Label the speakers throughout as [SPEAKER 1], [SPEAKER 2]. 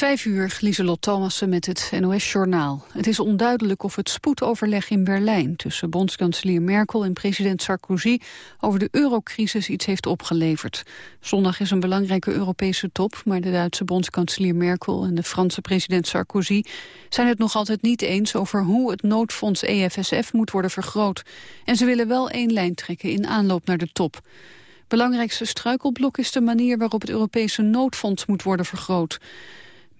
[SPEAKER 1] Vijf uur, Lieselot Thomassen met het NOS-journaal. Het is onduidelijk of het spoedoverleg in Berlijn... tussen bondskanselier Merkel en president Sarkozy... over de eurocrisis iets heeft opgeleverd. Zondag is een belangrijke Europese top... maar de Duitse bondskanselier Merkel en de Franse president Sarkozy... zijn het nog altijd niet eens over hoe het noodfonds EFSF moet worden vergroot. En ze willen wel één lijn trekken in aanloop naar de top. Belangrijkste struikelblok is de manier waarop het Europese noodfonds moet worden vergroot.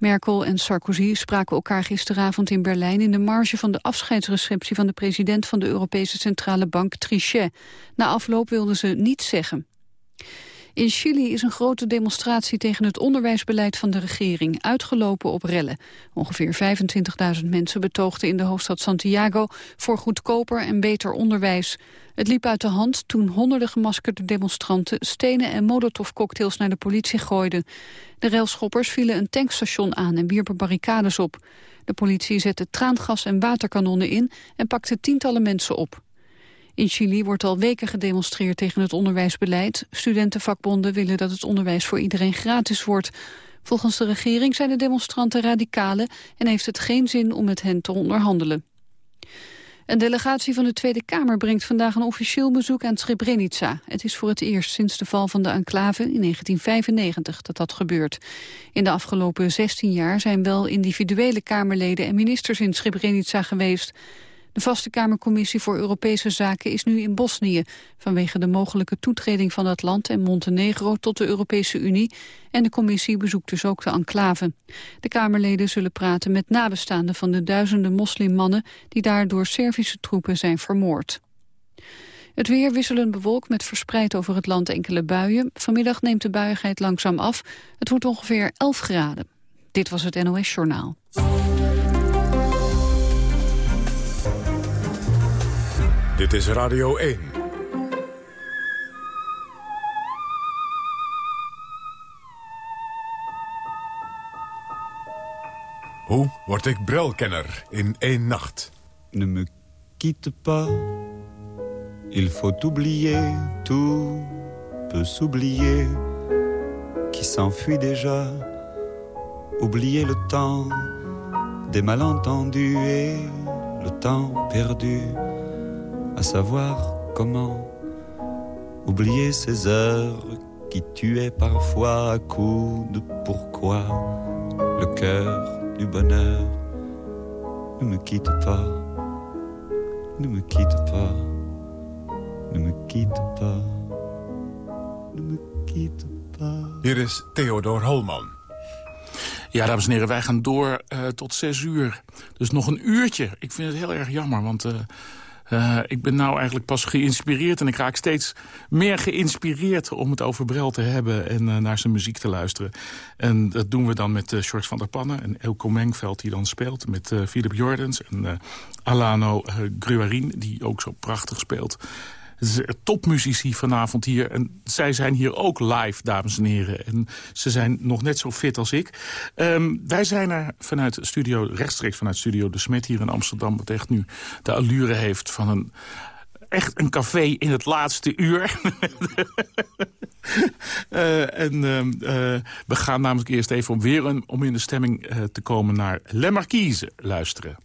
[SPEAKER 1] Merkel en Sarkozy spraken elkaar gisteravond in Berlijn... in de marge van de afscheidsreceptie van de president van de Europese Centrale Bank, Trichet. Na afloop wilden ze niets zeggen. In Chili is een grote demonstratie tegen het onderwijsbeleid van de regering uitgelopen op rellen. Ongeveer 25.000 mensen betoogden in de hoofdstad Santiago voor goedkoper en beter onderwijs. Het liep uit de hand toen honderden gemaskerde demonstranten stenen en molotovcocktails naar de politie gooiden. De railschoppers vielen een tankstation aan en wierpen barricades op. De politie zette traangas en waterkanonnen in en pakte tientallen mensen op. In Chili wordt al weken gedemonstreerd tegen het onderwijsbeleid. Studentenvakbonden willen dat het onderwijs voor iedereen gratis wordt. Volgens de regering zijn de demonstranten radicalen... en heeft het geen zin om met hen te onderhandelen. Een delegatie van de Tweede Kamer brengt vandaag een officieel bezoek aan Srebrenica. Het is voor het eerst sinds de val van de enclave in 1995 dat dat gebeurt. In de afgelopen 16 jaar zijn wel individuele Kamerleden en ministers in Srebrenica geweest. De vaste Kamercommissie voor Europese Zaken is nu in Bosnië... vanwege de mogelijke toetreding van dat land en Montenegro tot de Europese Unie... en de commissie bezoekt dus ook de enclave. De Kamerleden zullen praten met nabestaanden van de duizenden moslimmannen... die daar door Servische troepen zijn vermoord. Het weer wisselend bewolkt met verspreid over het land enkele buien. Vanmiddag neemt de buiigheid langzaam af. Het wordt ongeveer 11 graden. Dit was het NOS Journaal.
[SPEAKER 2] Dit is Radio 1. Hoe word ik brelkenner in één nacht?
[SPEAKER 3] Ne me quitte pas. Il faut oublier, tout peut s'oublier. Qui s'enfuit déjà. Oublier le temps des malentendus et le temps perdu à savoir comment oublier ces heures qui tuaient parfois à coups de pourquoi le cœur du bonheur ne me quitte pas, ne me quitte pas, ne me quitte pas, ne me quitte pas.
[SPEAKER 2] Hier is Theodor Holman.
[SPEAKER 4] Ja, dames en heren, wij gaan door uh, tot zes uur. Dus nog een uurtje. Ik vind het heel erg jammer, want... Uh, uh, ik ben nou eigenlijk pas geïnspireerd en ik raak steeds meer geïnspireerd om het over Brel te hebben en uh, naar zijn muziek te luisteren. En dat doen we dan met uh, George van der Pannen en Elko Mengveld die dan speelt, met Philip Jordens en Alano Gruarin die ook zo prachtig speelt topmuzici vanavond hier. En zij zijn hier ook live, dames en heren. En ze zijn nog net zo fit als ik. Um, wij zijn er vanuit studio, rechtstreeks vanuit Studio De Smet hier in Amsterdam... wat echt nu de allure heeft van een echt een café in het laatste uur. uh, en uh, uh, we gaan namelijk eerst even om weer om in de stemming te komen naar Le Marquise luisteren.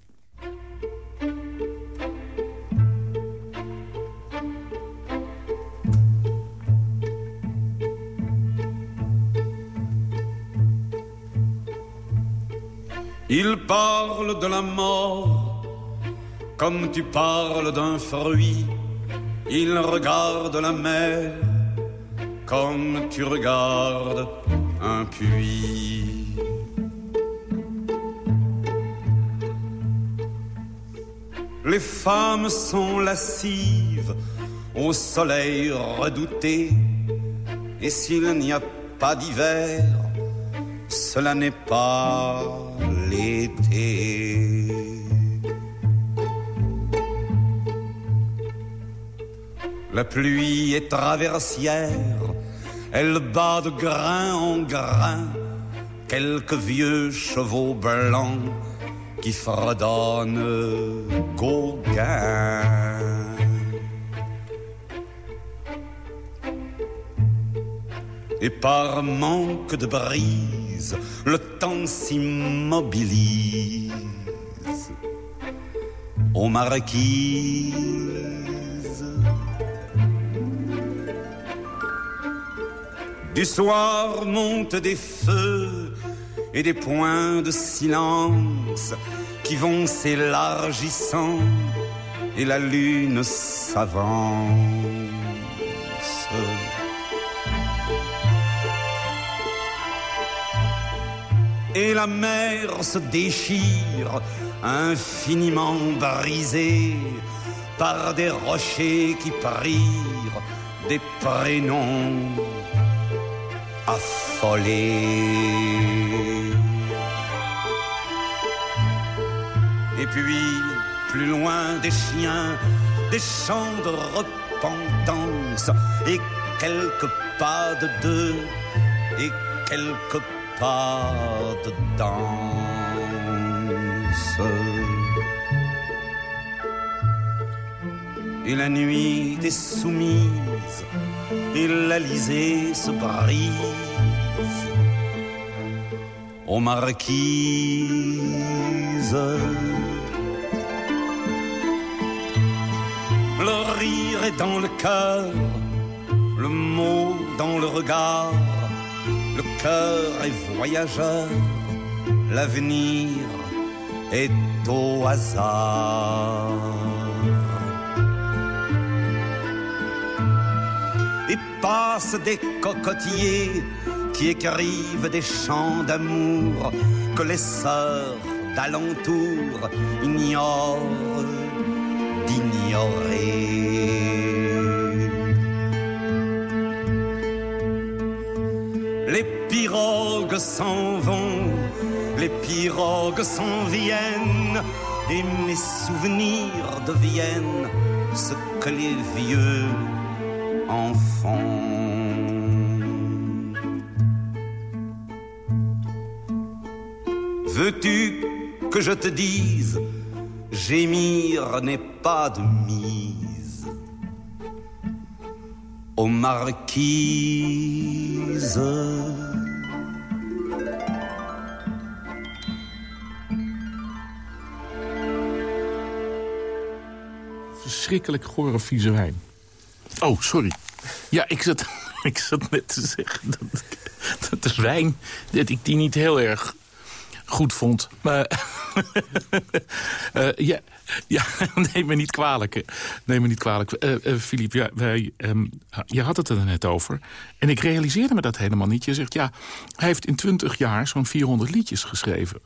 [SPEAKER 5] Il parle de la mort comme tu parles d'un fruit. Il regarde la mer comme tu regardes un puits. Les femmes sont lascives au soleil redouté. Et s'il n'y a pas d'hiver, cela n'est pas l'été. La pluie est traversière, elle bat de grain en grain quelques vieux chevaux blancs qui fredonnent Gauguin. Et par manque de le temps s'immobilise aux marquises. Du soir montent des feux et des points de silence qui vont s'élargissant et la lune s'avance. Et la mer se déchire, infiniment brisée par des rochers qui prirent des prénoms affolés. Et puis, plus loin des chiens, des chants de repentance, et quelques pas de deux, et quelques pas de danse. Et la nuit est soumise, et l'Alizé se brise aux marquises. Le rire est dans le cœur, le mot dans le regard, le cœur est voyageur, l'avenir est au hasard. Et passent des cocotiers qui écrivent des chants d'amour que les sœurs d'alentour ignorent d'ignorer. Pirogues s'en vont, les pirogues s'en viennent, et mes souvenirs deviennent ce que les vieux en font. Veux-tu que je te dise, gémir n'est pas de mise aux marquises.
[SPEAKER 4] Verschrikkelijk gore vieze wijn. Oh, sorry. Ja, ik zat, ik zat net te zeggen dat, dat de wijn... dat ik die niet heel erg goed vond. Maar uh, ja, ja, neem me niet kwalijk. Neem me niet kwalijk. Uh, Philippe, ja, wij, um, je had het er net over. En ik realiseerde me dat helemaal niet. Je zegt, ja, hij heeft in twintig jaar zo'n 400 liedjes geschreven.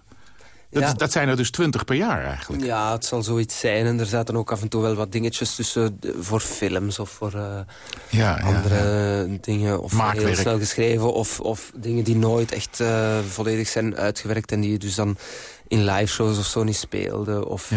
[SPEAKER 4] Dat,
[SPEAKER 6] Ja.
[SPEAKER 4] dat zijn er dus twintig per jaar eigenlijk.
[SPEAKER 6] Ja, het zal zoiets zijn. En er zaten ook af en toe wel wat dingetjes tussen eh, voor films of voor eh,
[SPEAKER 4] Ja, ja,
[SPEAKER 6] andere dingen. Of
[SPEAKER 4] Maakwerk.
[SPEAKER 6] heel snel geschreven. Of, of dingen die nooit echt eh, volledig zijn uitgewerkt. En die je dus dan in live shows of zo niet speelde. Of,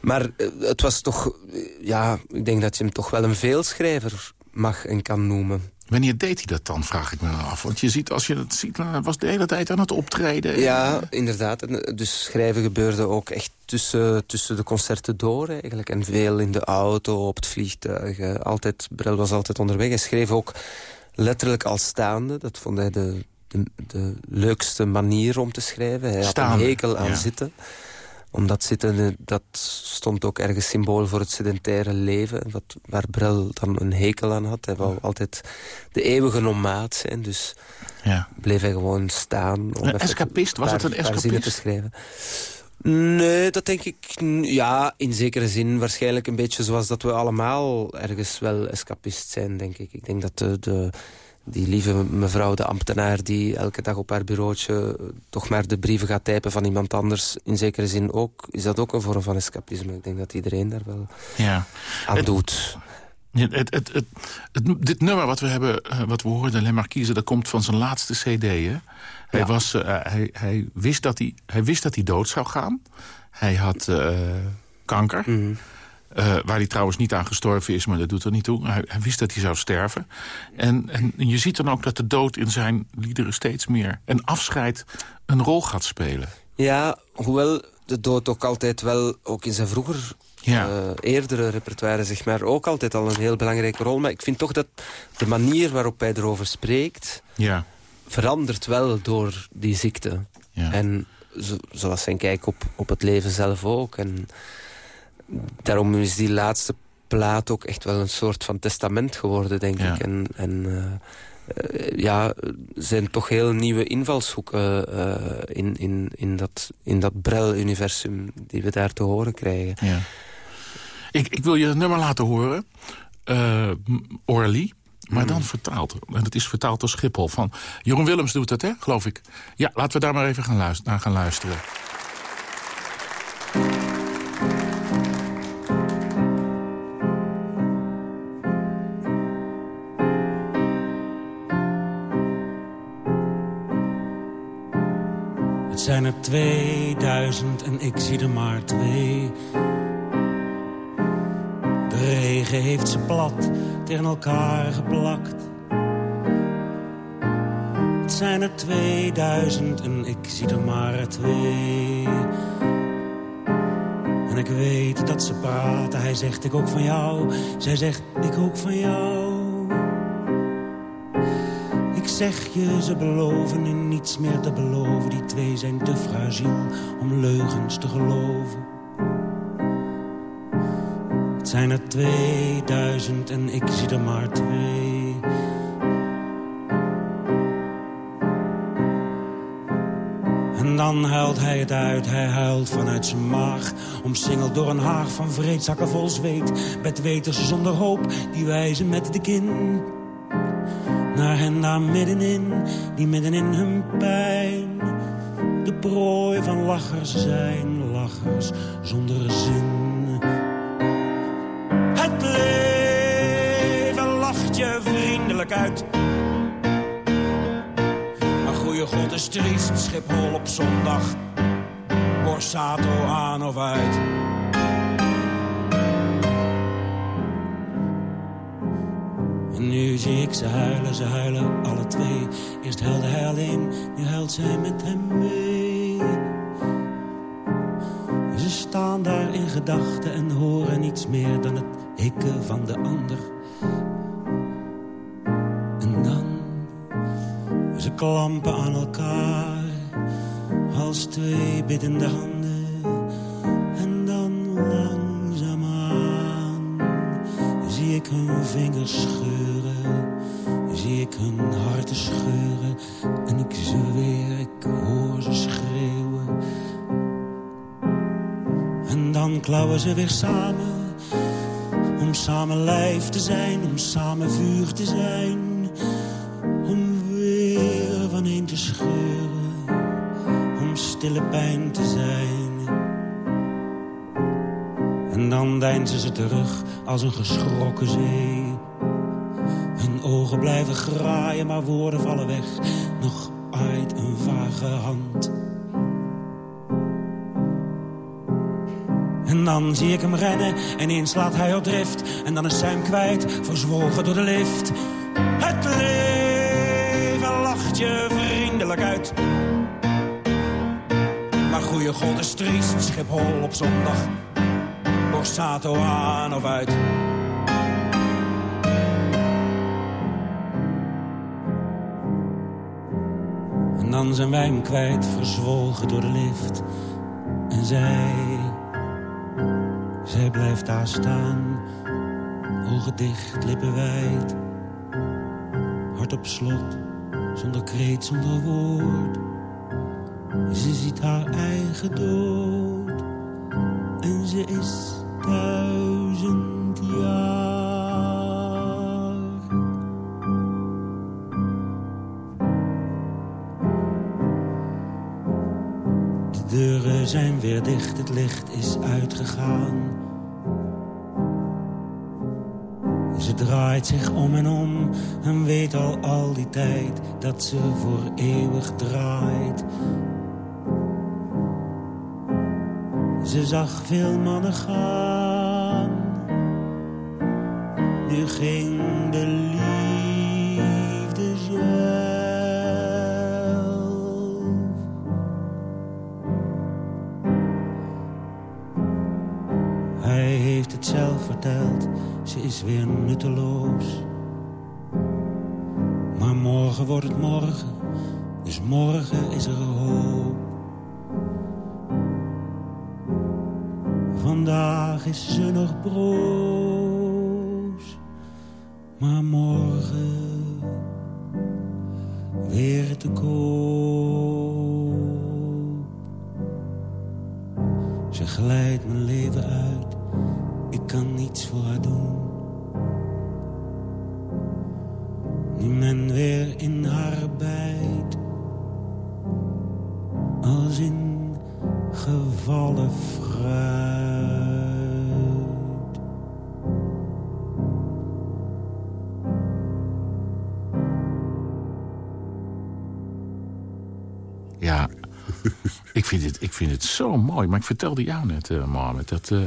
[SPEAKER 6] maar het was toch... ja, ik denk dat je hem toch wel een veelschrijver mag en kan noemen.
[SPEAKER 4] Wanneer deed hij dat dan, vraag ik me af. Want je ziet, als je dat ziet, was de hele tijd aan het optreden.
[SPEAKER 6] Ja, inderdaad. En, Dus schrijven gebeurde ook echt tussen, tussen de concerten door eigenlijk. En veel in de auto, op het vliegtuig. eh, Altijd, Brel was altijd onderweg. Hij schreef ook letterlijk al staande. Dat vond hij de, de, de leukste manier om te schrijven. Hij had een hekel aan
[SPEAKER 4] ja.
[SPEAKER 6] zitten omdat zitten, dat stond ook ergens symbool voor het sedentaire leven. Wat, waar Brel dan een hekel aan had. Hij wou altijd de eeuwige nomaat zijn. Dus
[SPEAKER 4] Ja.
[SPEAKER 6] bleef hij gewoon staan. Om
[SPEAKER 4] Een escapist? Was het een
[SPEAKER 6] zinnen te
[SPEAKER 4] escapist?
[SPEAKER 6] schrijven. Nee, dat denk ik... Ja, in zekere zin waarschijnlijk een beetje zoals dat we allemaal ergens wel escapist zijn, denk ik. Ik denk dat de, de, die lieve mevrouw, de ambtenaar... die elke dag op haar bureautje eh, toch maar de brieven gaat typen van iemand anders... in zekere zin ook, is dat ook een vorm van escapisme. Ik denk dat iedereen daar wel
[SPEAKER 4] ja.
[SPEAKER 6] aan
[SPEAKER 4] Het-
[SPEAKER 6] doet.
[SPEAKER 4] Het, dit nummer wat we hebben, eh, wat we hoorden, Le Marquise, dat komt van zijn laatste cd. Hè? Hij,
[SPEAKER 6] Ja.
[SPEAKER 4] was, eh, hij, hij, wist dat hij, hij wist dat hij dood zou gaan. Hij had kanker,
[SPEAKER 6] Mhm.
[SPEAKER 4] Eh, waar hij trouwens niet aan gestorven is, maar dat doet er niet toe. Hij, hij wist dat hij zou sterven. En, en je ziet dan ook dat de dood in zijn liederen steeds meer... en afscheid een rol gaat spelen.
[SPEAKER 6] Ja, hoewel de dood ook altijd wel, ook in zijn vroeger ja. uh, eerdere repertoire zeg maar, ook altijd al een heel belangrijke rol. Maar ik vind toch dat de manier waarop hij erover spreekt...
[SPEAKER 4] Ja.
[SPEAKER 6] verandert wel door die ziekte. Ja. En zo, zoals zijn kijk op, op het leven zelf ook. En daarom is die laatste plaat ook echt wel een soort van testament geworden, denk ik. En, en uh, ja, zijn toch heel nieuwe invalshoeken uh, in, in, in dat, in dat Brel-universum die we daar te horen krijgen.
[SPEAKER 4] Ja. Ik, ik wil je het nummer laten horen. Uh, Orly. Maar dan mm. vertaald. En het is vertaald door Schiphol. Van Jeroen Willems doet het, hè, geloof ik. Ja, laten we daar maar even gaan luisteren, naar gaan luisteren.
[SPEAKER 7] Zijn er 2000 en ik zie er maar twee. De regen heeft ze plat tegen elkaar geplakt. Het zijn er 2000 en ik zie er maar twee. En ik weet dat ze praten, hij zegt ik ook van jou. Zij zegt ik ook van jou. Ik zeg je, ze beloven in niets meer te beloven. Die twee zijn te fragiel om leugens te geloven. Het zijn er 2000 en ik zie er maar twee. En dan huilt hij het uit, hij huilt vanuit zijn maag. Omsingeld door een haag van vreedzakken vol zweet. Bedweters zonder hoop, die wijzen met de kin naar hen daar middenin, die midden in hun pijn de prooi van lachers zijn, lachers zonder zin. Het leven lacht je vriendelijk uit. Maar goeie god is triest, Schiphol op zondag, Borsato aan of uit. Nu zie ik ze huilen, ze huilen alle twee. Eerst huilde hij alleen, nu huilt zij met hem mee. Ze staan daar in gedachten en horen niets meer dan het hikken van de ander. En dan, ze klampen aan elkaar als twee biddende handen. En dan langzaamaan zie ik hun vingers scheuren zie ik hun harten scheuren en ik zweer, ik hoor ze schreeuwen. En dan klauwen ze weer samen, om samen lijf te zijn, om samen vuur te zijn. Om weer van een te scheuren, om stille pijn te zijn. En dan deinzen ze terug als een geschrokken zee ogen blijven graaien, maar woorden vallen weg. Nog uit een vage hand. En dan zie ik hem rennen, en eens slaat hij op drift. En dan is zij hem kwijt, verzwolgen door de lift. Het leven lacht je vriendelijk uit. Maar goeie god is triest, Schiphol op zondag. Borsato aan of uit. dan zijn wij hem kwijt, verzwolgen door de lift. En zij, zij blijft daar staan, ogen dicht, lippen wijd. Hart op slot, zonder kreet, zonder woord. Ze ziet haar eigen dood en ze is duizend jaar. deuren zijn weer dicht, het licht is uitgegaan. Ze draait zich om en om en weet al al die tijd dat ze voor eeuwig draait. Ze zag veel mannen gaan, nu ging de liefde zo. verteld, ze is weer nutteloos. Maar morgen wordt het morgen, dus morgen is er hoop. Vandaag is ze nog broos, maar morgen weer te koop. Ze glijdt mijn leven uit, ik kan niets voor haar doen. Nu men weer in haar bijt, als in gevallen fruit.
[SPEAKER 4] Ik vind, het, zo mooi. Maar ik vertelde jou net, uh, Mohammed, dat, uh,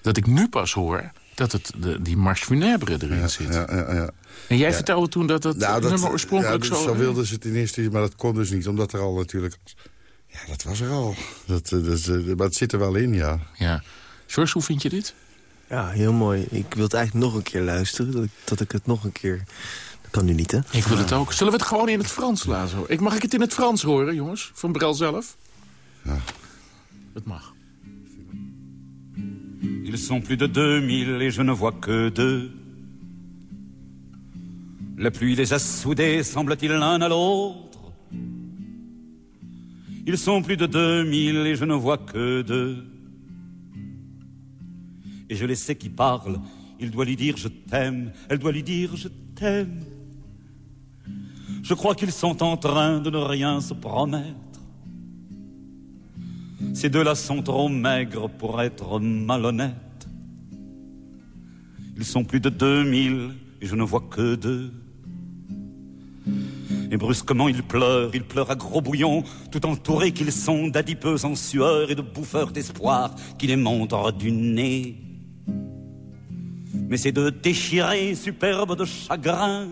[SPEAKER 4] dat ik nu pas hoor... dat het de, die marche funèbre erin
[SPEAKER 8] ja,
[SPEAKER 4] zit.
[SPEAKER 8] Ja, ja, ja.
[SPEAKER 4] En jij vertelde toen dat het
[SPEAKER 8] Nou,
[SPEAKER 4] nummer oorspronkelijk
[SPEAKER 8] ja,
[SPEAKER 4] zo...
[SPEAKER 8] zo wilden ze het in eerste maar dat kon dus niet. Omdat er al natuurlijk... Ja, dat was er al. Dat, eh, dat, dat, maar het zit er wel in, ja.
[SPEAKER 4] Ja. George, hoe vind je dit?
[SPEAKER 9] Ja, heel mooi. Ik wil het eigenlijk nog een keer luisteren. Dat ik, dat ik het nog een keer... Dat kan nu niet, hè?
[SPEAKER 4] Ik wil het ook. Zullen we het gewoon in het Frans laten? Ik, mag ik het in het Frans horen, jongens? Van Brel zelf? Mag.
[SPEAKER 5] Ils sont plus de 2000 et je ne vois que deux. La pluie les a soudés, semble-t-il, l'un à l'autre. Ils sont plus de 2000 et je ne vois que deux. Et je les sais qui parlent. Il doit lui dire je t'aime, elle doit lui dire je t'aime. Je crois qu'ils sont en train de ne rien se promettre. Ces deux-là sont trop maigres pour être malhonnêtes. Ils sont plus de 2000 et je ne vois que deux. Et brusquement ils pleurent, ils pleurent à gros bouillons, tout entourés qu'ils sont d'adipeux en sueur et de bouffeurs d'espoir qui les montrent du nez. Mais ces deux déchirés, superbes de chagrin,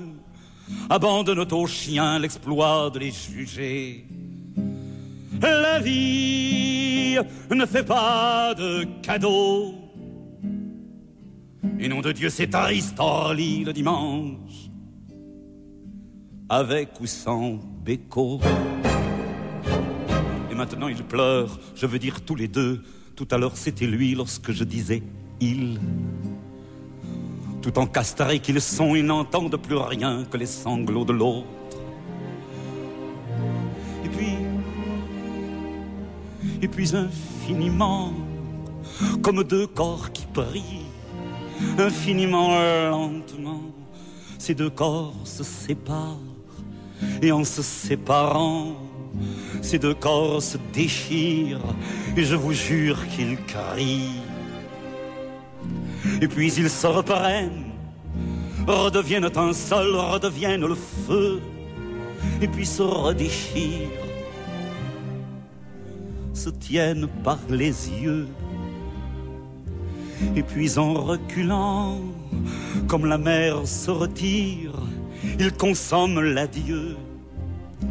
[SPEAKER 5] abandonnent aux chiens l'exploit de les juger. La vie ne fait pas de cadeaux. Et nom de Dieu, c'est lit le dimanche, avec ou sans béco. Et maintenant ils pleurent, je veux dire tous les deux. Tout à l'heure c'était lui lorsque je disais il. Tout encastrés qu'ils sont, ils n'entendent plus rien que les sanglots de l'autre. Et puis infiniment, comme deux corps qui prient, infiniment lentement, ces deux corps se séparent, et en se séparant, ces deux corps se déchirent, et je vous jure qu'ils crient. Et puis ils se reprennent, redeviennent un seul, redeviennent le feu, et puis se redéchirent, se tiennent par les yeux. Et puis en reculant, comme la mer se retire, ils consomment l'adieu,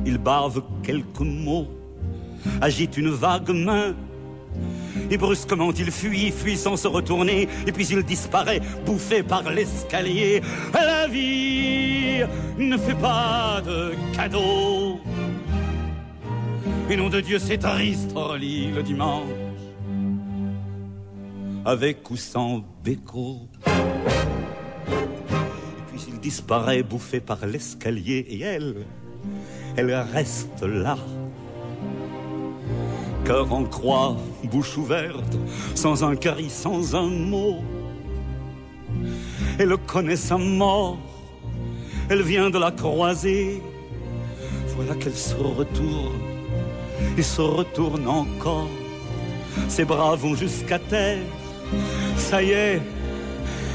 [SPEAKER 5] ils bavent quelques mots, agitent une vague main, et brusquement il fuit, fuit sans se retourner, et puis il disparaît, bouffé par l'escalier. La vie ne fait pas de cadeaux. Et nom de Dieu, c'est triste, Orly, le dimanche, avec ou sans béco. Puis il disparaît, bouffé par l'escalier, et elle, elle reste là cœur en croix, bouche ouverte, sans un cri, sans un mot. Elle connaît sa mort, elle vient de la croiser. Voilà qu'elle se retourne et se retourne encore. Ses bras vont jusqu'à terre. Ça y est,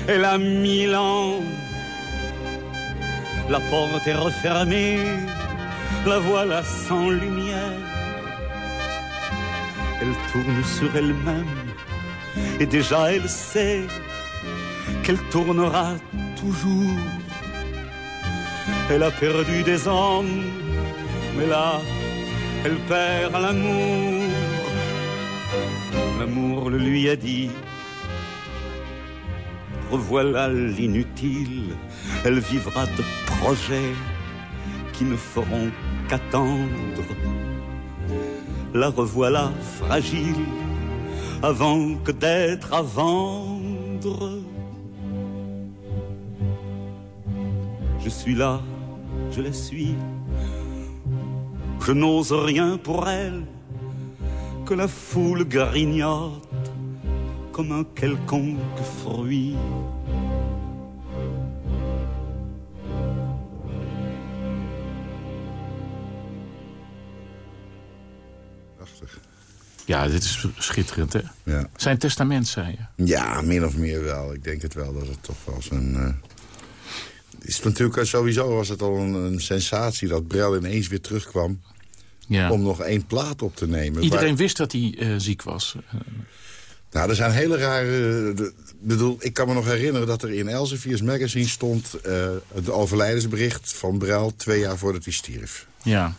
[SPEAKER 5] elle a mille ans. La porte est refermée, la voilà sans lumière. Elle tourne sur elle-même et déjà elle sait qu'elle tournera toujours. Elle a perdu des hommes, mais là, elle perd l'amour. L'amour le lui a dit, revoilà l'inutile. Elle vivra de projets qui ne feront qu'attendre. La revoilà fragile avant que d'être à vendre. Je suis là, je la suis. Je n'ose rien pour elle que la foule grignote comme un quelconque fruit.
[SPEAKER 8] Prachtig.
[SPEAKER 4] Ja, dit is schitterend, hè?
[SPEAKER 8] Ja.
[SPEAKER 4] Zijn testament, zei je.
[SPEAKER 8] ja, min of meer wel. Ik denk het wel dat het toch wel zijn... eh, is natuurlijk sowieso was het al een, een sensatie dat Brel ineens weer terugkwam
[SPEAKER 4] Ja.
[SPEAKER 8] om nog één plaat op te nemen.
[SPEAKER 4] Iedereen wist dat hij eh, ziek was.
[SPEAKER 8] Nou, er zijn hele rare... bedoel, ik kan me nog herinneren dat er in Elsevier's magazine stond... eh, het overlijdensbericht van Brel twee jaar voordat hij stierf.
[SPEAKER 4] Ja.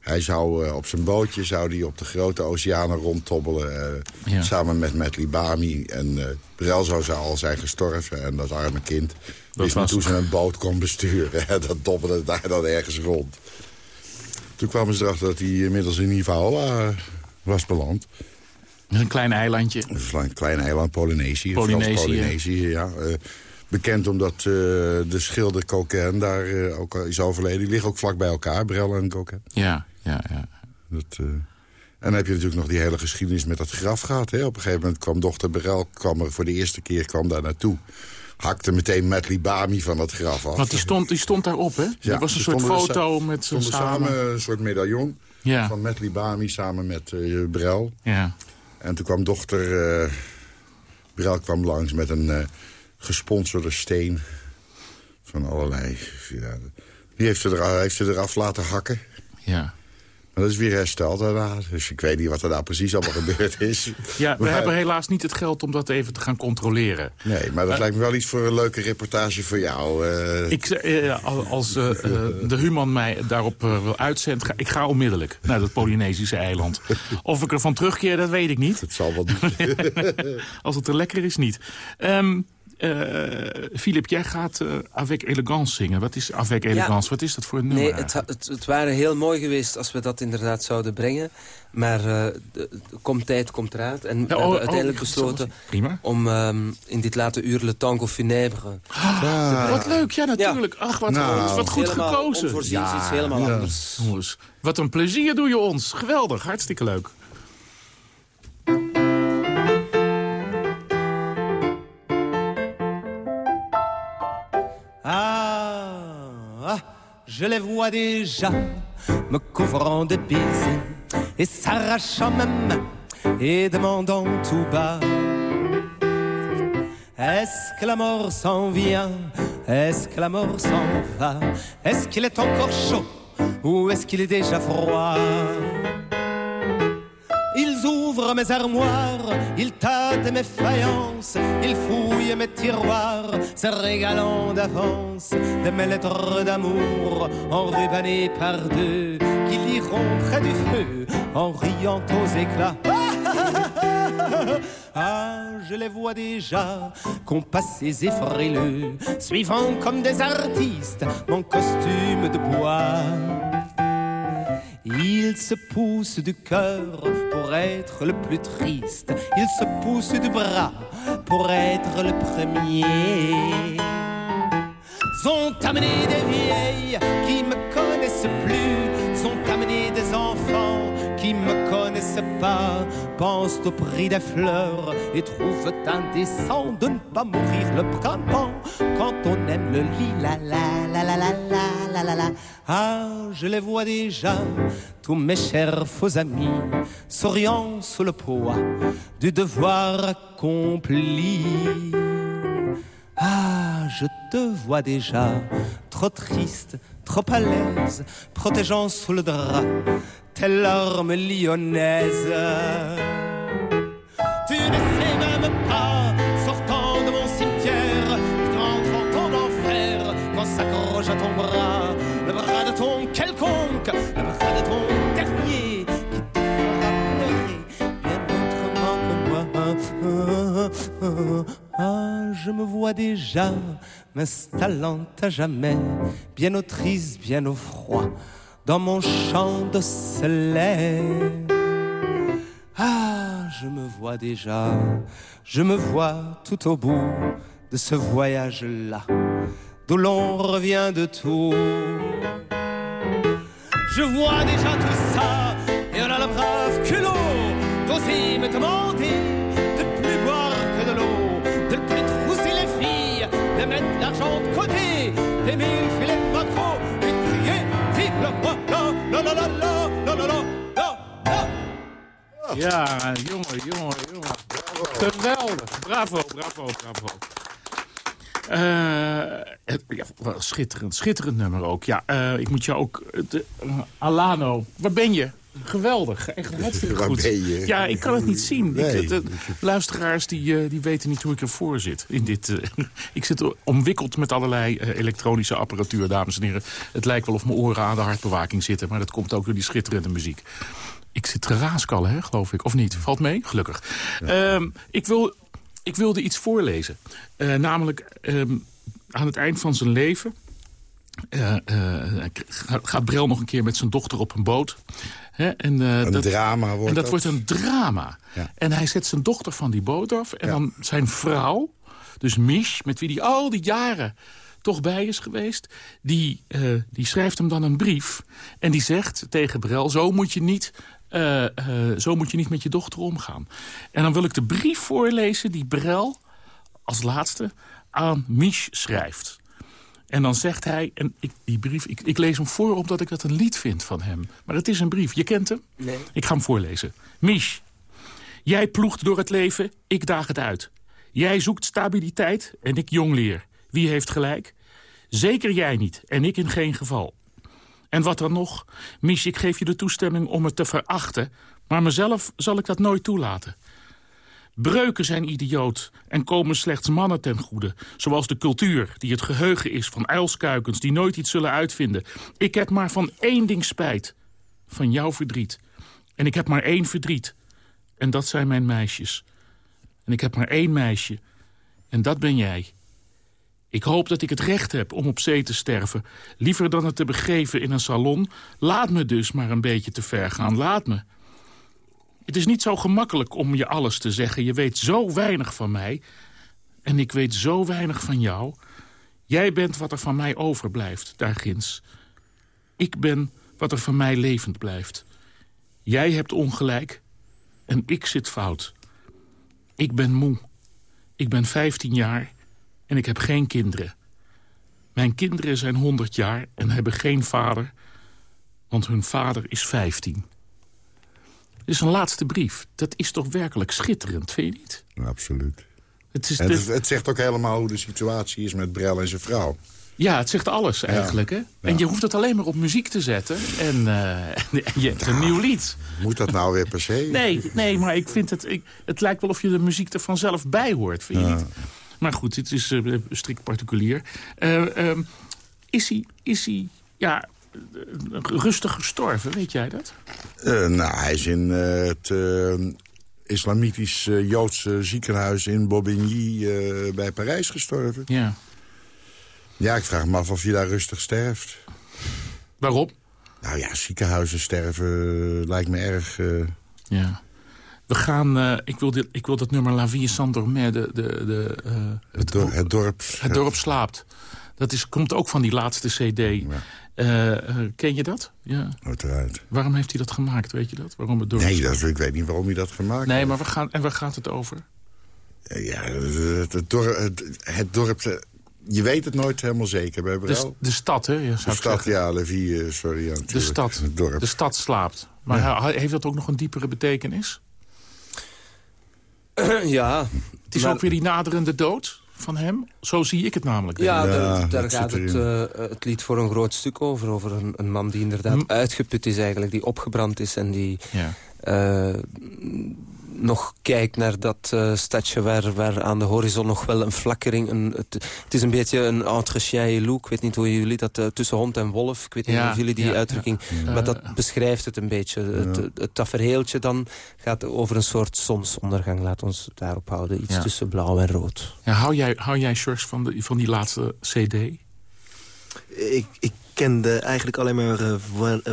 [SPEAKER 8] Hij zou eh, op zijn bootje zou die op de grote oceanen rondtobbelen... eh,
[SPEAKER 4] Ja.
[SPEAKER 8] samen met Libami. En Brel zou ze al zijn gestorven en dat arme kind... wist niet hoe ze een boot kon besturen. dat dobbelde daar dan ergens rond. Toen kwamen ze erachter dat hij inmiddels in Ivaoa was beland.
[SPEAKER 4] Een klein eilandje.
[SPEAKER 8] Dat een klein eiland, Polynesië.
[SPEAKER 4] Polynesië.
[SPEAKER 8] Polynesië, ja. Bekend omdat eh, de schilder Coquin daar eh, ook al is overleden. Die liggen ook vlak bij elkaar, Brel en Coquin.
[SPEAKER 4] Ja, ja, ja.
[SPEAKER 8] Dat, eh, En dan heb je natuurlijk nog die hele geschiedenis met dat graf gehad. Hè? Op een gegeven moment kwam dochter Brel kwam er voor de eerste keer kwam daar naartoe. Hakte meteen met Libami van dat graf af.
[SPEAKER 4] Want die stond, die stond daarop, hè?
[SPEAKER 8] Ja,
[SPEAKER 4] er was een soort foto met ze samen.
[SPEAKER 8] samen een soort medaillon
[SPEAKER 4] Ja.
[SPEAKER 8] van Met Libami samen met eh, Brel.
[SPEAKER 4] Ja.
[SPEAKER 8] En toen kwam dochter eh Brel kwam langs met een gesponsorde steen van allerlei. Ja, die heeft ze, er, heeft ze eraf laten hakken.
[SPEAKER 4] ja.
[SPEAKER 8] Maar dat is weer hersteld daarna. Dus ik weet niet wat er nou precies allemaal gebeurd is.
[SPEAKER 4] Ja, we
[SPEAKER 8] Maar-
[SPEAKER 4] hebben helaas niet het geld om dat even te gaan controleren.
[SPEAKER 8] Nee, maar dat lijkt me wel iets voor een leuke reportage voor jou. eh.
[SPEAKER 4] Ik, eh, als eh, eh, de Human mij daarop eh, wil uitzenden, ga, ik ga onmiddellijk naar dat Polynesische eiland. Of ik ervan terugkeer, dat weet ik niet.
[SPEAKER 8] Het zal wel niet.
[SPEAKER 4] Als het er lekker is, niet. Ehm Filip, jij gaat eh, Avec Elegance zingen. Wat is Avec Elegance? Wat is dat voor een nummer
[SPEAKER 6] Nee, het, het, het waren heel mooi geweest als we dat inderdaad zouden brengen. Maar eh, de, de- komt tijd, komt raad. En we
[SPEAKER 4] Ja, oh,
[SPEAKER 6] hebben
[SPEAKER 4] oh,
[SPEAKER 6] uiteindelijk besloten.
[SPEAKER 4] Prima.
[SPEAKER 6] om ehm, in dit late uur Le Tango Funèbre...
[SPEAKER 4] Wat leuk, ja natuurlijk. Ach, wat,
[SPEAKER 8] Nou,
[SPEAKER 4] wat goed
[SPEAKER 6] helemaal
[SPEAKER 4] gekozen.
[SPEAKER 6] onvoorziens iets helemaal
[SPEAKER 8] ja.
[SPEAKER 6] anders.
[SPEAKER 4] Jongens, wat een plezier doe je ons. Geweldig, hartstikke leuk.
[SPEAKER 10] Je les vois déjà me couvrant de baisers et s'arrachant main et demandant tout bas. Est-ce que la mort s'en vient? Est-ce que la mort s'en va? Est-ce qu'il est encore chaud ou est-ce qu'il est déjà froid? Mes armoires, ils tâtent mes faïences, ils fouillent mes tiroirs, se régalant d'avance de mes lettres d'amour enrubannées par deux, qui liront près du feu en riant aux éclats. Ah, je les vois déjà, compassés et frileux, suivant comme des artistes mon costume de bois. Ils se poussent du cœur pour être le plus triste. Ils se poussent du bras pour être le premier. Ont amené des vieilles qui me connaissent plus. Me connaissent pas. Pensent au prix des fleurs et trouvent indécent de ne pas mourir le printemps quand on aime le lilas. La la la la la la la la. Ah, je les vois déjà, tous mes chers faux amis, souriant sous le poids du devoir accompli. Ah, je te vois déjà, trop triste, trop à l'aise, protégeant sous le drap tes larmes lyonnaises. Tu ne sais même pas, sortant de mon cimetière, qu'entrant en enfer, qu'on s'accroche à ton bras, le bras de ton quelconque, le bras de ton dernier, qui te fera pleurer bien autrement que moi. Ah, je me vois déjà m'installant à jamais, bien au triste, bien au froid, dans mon champ de soleil. Ah, je me vois déjà, je me vois tout au bout de ce voyage-là, d'où l'on revient de tout. Je vois déjà tout ça, et on a le brave culot d'oser me demander de plus boire que de l'eau, de plus trousser les filles, de mettre l'argent de côté,
[SPEAKER 4] Ja, jongen, jongen, jongen. Geweldig. Bravo, bravo, bravo. Het- ja, wel schitterend, schitterend nummer ook. Ja, eh, ik moet je ook... De, eh, Alano, waar ben je? Geweldig, echt hartstikke
[SPEAKER 8] Waar
[SPEAKER 4] goed.
[SPEAKER 8] ben je?
[SPEAKER 4] Ja, ik kan het niet zien.
[SPEAKER 8] Nee.
[SPEAKER 4] Ik, de, de luisteraars die, die weten niet hoe ik ervoor zit. In dit, ik zit omwikkeld met allerlei elektronische apparatuur, dames en heren. Het lijkt wel of mijn oren aan de hartbewaking zitten... maar dat komt ook door die schitterende muziek. Ik zit te raaskallen, hè, geloof ik. Of niet? Valt mee? Gelukkig. Ehm, ik, wil, ik wilde iets voorlezen. Eh, namelijk ehm, aan het eind van zijn leven... eh, eh, gaat- Brel nog een keer met zijn dochter op een boot. Hè, en, eh,
[SPEAKER 8] Een
[SPEAKER 4] dat,
[SPEAKER 8] drama wordt
[SPEAKER 4] En dat,
[SPEAKER 8] dat.
[SPEAKER 4] wordt een drama.
[SPEAKER 8] Ja.
[SPEAKER 4] En hij zet zijn dochter van die boot af. En
[SPEAKER 8] Ja.
[SPEAKER 4] dan zijn vrouw, dus Mich, met wie hij al die jaren toch bij is geweest... Die, die schrijft hem dan een brief. En die zegt tegen Brel, zo moet je niet... eh, eh, zo moet je niet met je dochter omgaan. En dan wil ik de brief voorlezen die Brel als laatste aan Mich schrijft. En dan zegt hij, en ik, die brief, ik, ik lees hem voor omdat ik dat een lied vind van hem. Maar het is een brief, je kent hem?
[SPEAKER 6] Nee.
[SPEAKER 4] Ik ga hem voorlezen. Mich, jij ploegt door het leven, ik daag het uit. Jij zoekt stabiliteit en ik jongleer. Wie heeft gelijk? Zeker jij niet en ik in geen geval. En wat dan nog? Mich, ik geef je de toestemming om het te verachten... maar mezelf zal ik dat nooit toelaten. Breuken zijn idioot en komen slechts mannen ten goede. Zoals de cultuur, die het geheugen is van uilskuikens... die nooit iets zullen uitvinden. Ik heb maar van één ding spijt. Van jouw verdriet. En ik heb maar één verdriet. En dat zijn mijn meisjes. En ik heb maar één meisje. En dat ben jij. Ik hoop dat ik het recht heb om op zee te sterven. Liever dan het te begeven in een salon. Laat me dus maar een beetje te ver gaan. Laat me. Het is niet zo gemakkelijk om je alles te zeggen. Je weet zo weinig van mij. En ik weet zo weinig van jou. Jij bent wat er van mij overblijft, daar ginds. Ik ben wat er van mij levend blijft. Jij hebt ongelijk en ik zit fout. Ik ben moe. Ik ben 15 jaar en ik heb geen kinderen. Mijn kinderen zijn 100 jaar en hebben geen vader, want hun vader is 15. Dit is een laatste brief. Dat is toch werkelijk schitterend, vind je niet?
[SPEAKER 8] Absoluut.
[SPEAKER 4] Het is de-
[SPEAKER 8] het, zegt ook helemaal hoe de situatie is met Brel en zijn vrouw.
[SPEAKER 4] ja, het zegt alles eigenlijk. Hè? En je hoeft het alleen maar op muziek te zetten. En, eh, en je hebt een nieuw lied.
[SPEAKER 8] Moet dat nou weer per se?
[SPEAKER 4] Nee, nee maar ik vind het... Ik, het lijkt wel of je de muziek er vanzelf bij hoort, vind je niet? Maar goed, het is eh, strikt particulier. Eh, ehm, is hij, is hij ja, eh, rustig gestorven, weet jij dat?
[SPEAKER 8] Nou, hij is in het eh, islamitisch eh, Joodse ziekenhuis in Bobigny bij Parijs gestorven.
[SPEAKER 4] Ja.
[SPEAKER 8] Ja, ik vraag me af of je daar rustig sterft.
[SPEAKER 4] Waarom?
[SPEAKER 8] Nou ja, ziekenhuizen sterven lijkt me erg...
[SPEAKER 4] Ja. We gaan, eh, ik, wil dit, ik wil dat nummer La Vie sans dormir, de, de, de, eh,
[SPEAKER 8] het, dor- het dorp...
[SPEAKER 4] het dorp slaapt. Dat is, komt ook van die laatste cd. Eh, ken je dat? Ja.
[SPEAKER 8] Uiteraard.
[SPEAKER 4] Waarom heeft hij dat gemaakt, weet je dat? Waarom het dorp
[SPEAKER 8] Nee, dat, ik weet niet waarom hij dat gemaakt
[SPEAKER 4] Nee,
[SPEAKER 8] heeft.
[SPEAKER 4] maar we gaan, en waar gaat het over?
[SPEAKER 8] Ja, het, het dorp... Het, het dorp je weet het nooit helemaal zeker bij
[SPEAKER 4] De,
[SPEAKER 8] Brel.
[SPEAKER 4] de stad, hè? Ja,
[SPEAKER 8] De stad, ja, Levie, eh, sorry. Ja,
[SPEAKER 4] De stad.
[SPEAKER 8] Het dorp.
[SPEAKER 4] De stad slaapt. Maar
[SPEAKER 8] Ja.
[SPEAKER 4] heeft dat ook nog een diepere betekenis?
[SPEAKER 6] ja.
[SPEAKER 4] Het is
[SPEAKER 6] maar-
[SPEAKER 4] ook weer die naderende dood van hem. Zo zie ik het namelijk.
[SPEAKER 6] Ja,
[SPEAKER 8] Ja,
[SPEAKER 6] daar, gaat het, eh, het lied voor een groot stuk over. Over een, een man die inderdaad
[SPEAKER 4] Hm.
[SPEAKER 6] uitgeput is eigenlijk. Die opgebrand is en die
[SPEAKER 4] Ja.
[SPEAKER 6] eh, nog kijk naar dat uh, stadje waar, waar aan de horizon nog wel een flakkering... Een, het, het is een beetje een entre chien et loup. Ik weet niet hoe jullie dat... Uh, tussen hond en wolf. Ik weet niet of jullie die uitdrukking... Maar dat beschrijft het een beetje. Het, het tafereeltje dan gaat over een soort zonsondergang. Laat ons daarop houden. Iets tussen blauw en rood.
[SPEAKER 4] Ja, hou jij, hou jij George, van, de, van die laatste cd?
[SPEAKER 9] Ik, ik kende eigenlijk alleen maar uh,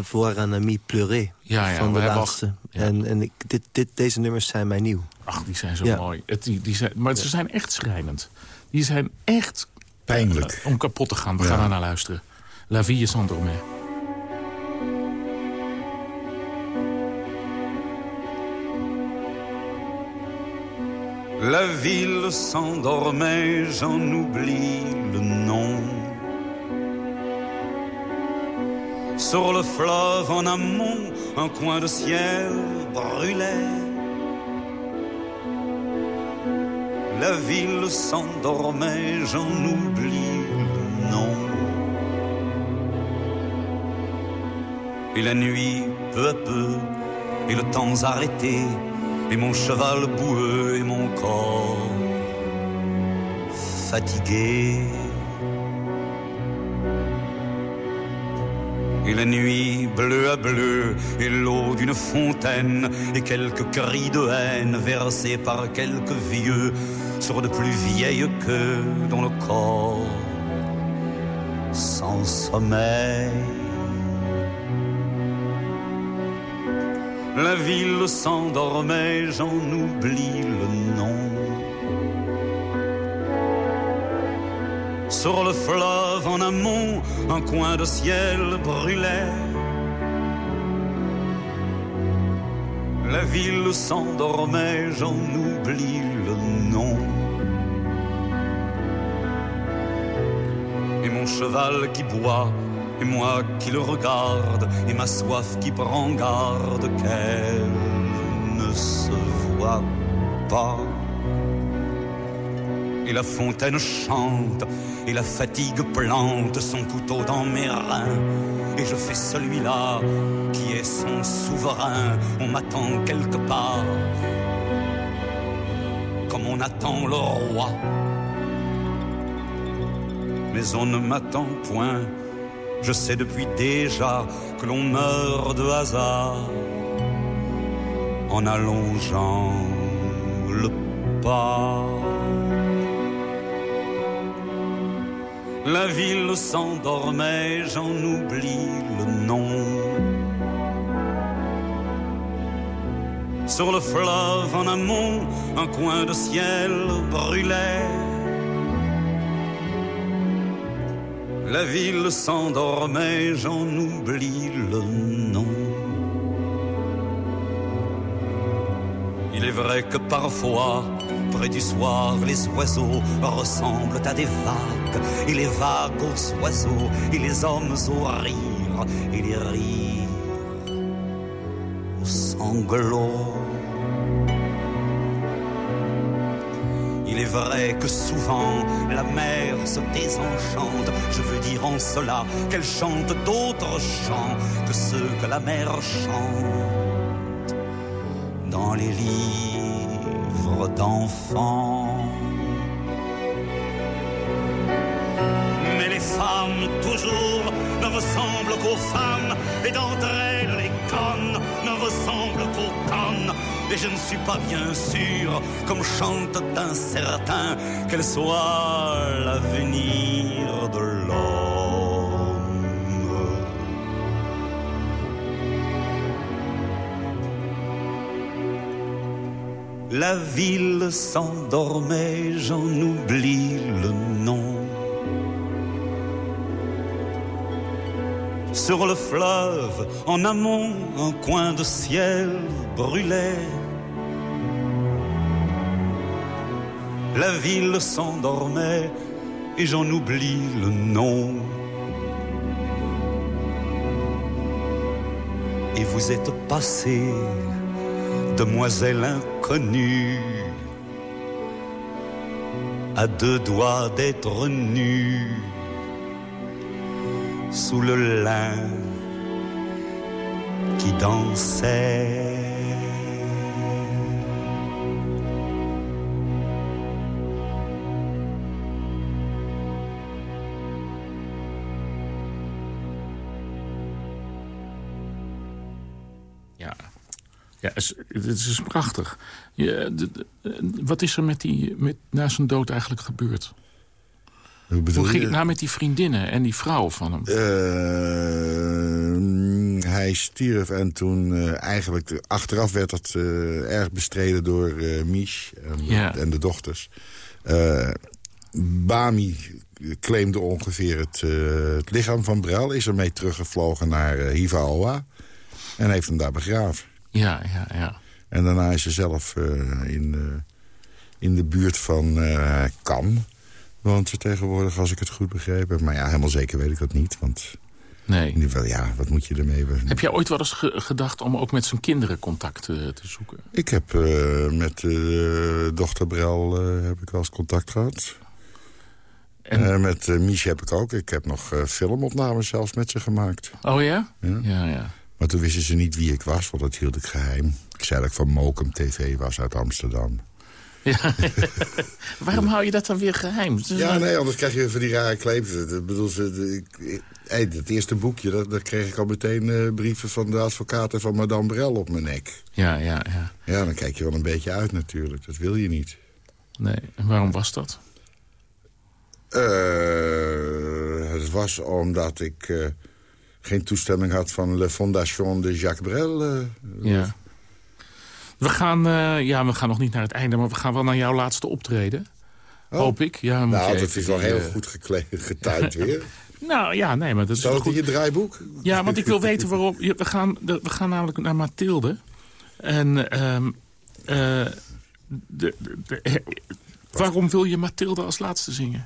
[SPEAKER 9] Voir un ami pleurer
[SPEAKER 4] ja, ja,
[SPEAKER 9] van de laatste. En, en ik, dit, dit, deze nummers zijn mij nieuw.
[SPEAKER 4] Ach, die zijn zo mooi. Het, die, die zijn, maar ze zijn echt schrijnend. Die zijn echt...
[SPEAKER 8] Pijnlijk.
[SPEAKER 4] Uh, om kapot te gaan. We gaan er naar luisteren. La vie s'endormait.
[SPEAKER 5] La ville s'endormait, j'en oublie le nom. Sur le fleuve en amont, un coin de ciel brûlait. La ville s'endormait, j'en oublie le nom. Et la nuit, peu à peu, et le temps arrêté, et mon cheval boueux et mon corps fatigué. Et la nuit bleue à bleu, et l'eau d'une fontaine, et quelques cris de haine versés par quelques vieux sur de plus vieilles que dans le corps sans sommeil. La ville s'endormait, j'en oublie le nom. Sur le fleuve en amont, un coin de ciel brûlait. La ville s'endormait, j'en oublie le nom. Et mon cheval qui boit, et moi qui le regarde, et ma soif qui prend garde qu'elle ne se voit pas. Et la fontaine chante, et la fatigue plante son couteau dans mes reins. Et je fais celui-là qui est son souverain. On m'attend quelque part, comme on attend le roi. Mais on ne m'attend point. Je sais depuis déjà que l'on meurt de hasard en allongeant le pas. La ville s'endormait, j'en oublie le nom. Sur le fleuve en amont, un coin de ciel brûlait. La ville s'endormait, j'en oublie le nom. Il est vrai que parfois, près du soir, les oiseaux ressemblent à des vagues, et les vagues aux oiseaux, et les hommes aux rires, et les rires aux sanglots. Il est vrai que souvent la mer se désenchante, je veux dire en cela qu'elle chante d'autres chants que ceux que la mer chante dans les livres d'enfants. Mais les femmes toujours ne ressemblent qu'aux femmes, et d'entre elles les connes ne ressemblent qu'aux connes. Et je ne suis pas bien sûr, comme chante un certain, qu'elle soit l'avenir La ville s'endormait, j'en oublie le nom. Sur le fleuve, en amont, un coin de ciel brûlait. La ville s'endormait et j'en oublie le nom. Et vous êtes passée, demoiselle inconnue, à deux doigts d'être nue sous le lin qui dansait.
[SPEAKER 4] Ja, het is, het is prachtig. Je, de- de- wat is er met die, met, na zijn dood eigenlijk gebeurd?
[SPEAKER 8] Hoe
[SPEAKER 4] ging het nou met die vriendinnen en die vrouw van hem?
[SPEAKER 8] Eh, hij stierf en toen eh, eigenlijk... Achteraf werd dat eh, erg bestreden door Mich en,
[SPEAKER 4] Ja.
[SPEAKER 8] en de dochters. Bami claimde ongeveer het, het lichaam van Brel. Is ermee teruggevlogen naar Hiva-Oa. En heeft hem daar begraven.
[SPEAKER 4] Ja, ja, ja.
[SPEAKER 8] En daarna is ze zelf eh, in, eh, in de buurt van eh Cannes. Woont ze tegenwoordig, als ik het goed begrepen heb. Maar ja, helemaal zeker weet ik dat niet. Want
[SPEAKER 4] Nee.
[SPEAKER 8] in ieder geval, ja, wat moet je ermee...
[SPEAKER 4] Heb jij ooit wel eens ge- gedacht om ook met zijn kinderen contact eh, te zoeken?
[SPEAKER 8] Ik heb eh, met de dochter Brel eh, heb ik wel eens contact gehad.
[SPEAKER 4] En-
[SPEAKER 8] Eh, met uh, Mies heb ik ook. Ik heb nog eh, filmopnames zelfs met ze gemaakt.
[SPEAKER 4] Oh ja?
[SPEAKER 8] Ja.
[SPEAKER 4] Ja, ja.
[SPEAKER 8] Maar toen wisten ze niet wie ik was, want dat hield ik geheim. Ik zei dat ik van Mokum TV was uit Amsterdam.
[SPEAKER 4] ja. Waarom hou je dat dan weer geheim?
[SPEAKER 8] Ja, nee, anders krijg je van die rare kleepjes. Ik bedoel, ik, hey, dat eerste boekje, dat, daar kreeg ik al meteen eh, brieven van de advocaat en van Madame Brel op mijn nek.
[SPEAKER 4] ja, ja, ja.
[SPEAKER 8] Ja, dan kijk je wel een beetje uit natuurlijk. Dat wil je niet.
[SPEAKER 4] Nee, en waarom was dat?
[SPEAKER 8] Eh, het was omdat ik eh, geen toestemming had van Le Fondation de Jacques Brel. eh.
[SPEAKER 4] Ja. We gaan, eh, ja, we gaan nog niet naar het einde, maar we gaan wel naar jouw laatste optreden.
[SPEAKER 8] Oh.
[SPEAKER 4] Hoop ik. Ja,
[SPEAKER 8] nou, dat
[SPEAKER 4] even
[SPEAKER 8] is wel heel
[SPEAKER 4] eh,
[SPEAKER 8] goed gekleed, getuind weer.
[SPEAKER 4] Nou ja, nee, maar dat is wel
[SPEAKER 8] het in
[SPEAKER 4] goed.
[SPEAKER 8] je draaiboek?
[SPEAKER 4] Ja, want ik wil weten waarom... ja, We gaan, we gaan namelijk naar Mathilde. En ehm, eh, de, de- de- waarom wil je Mathilde als laatste zingen?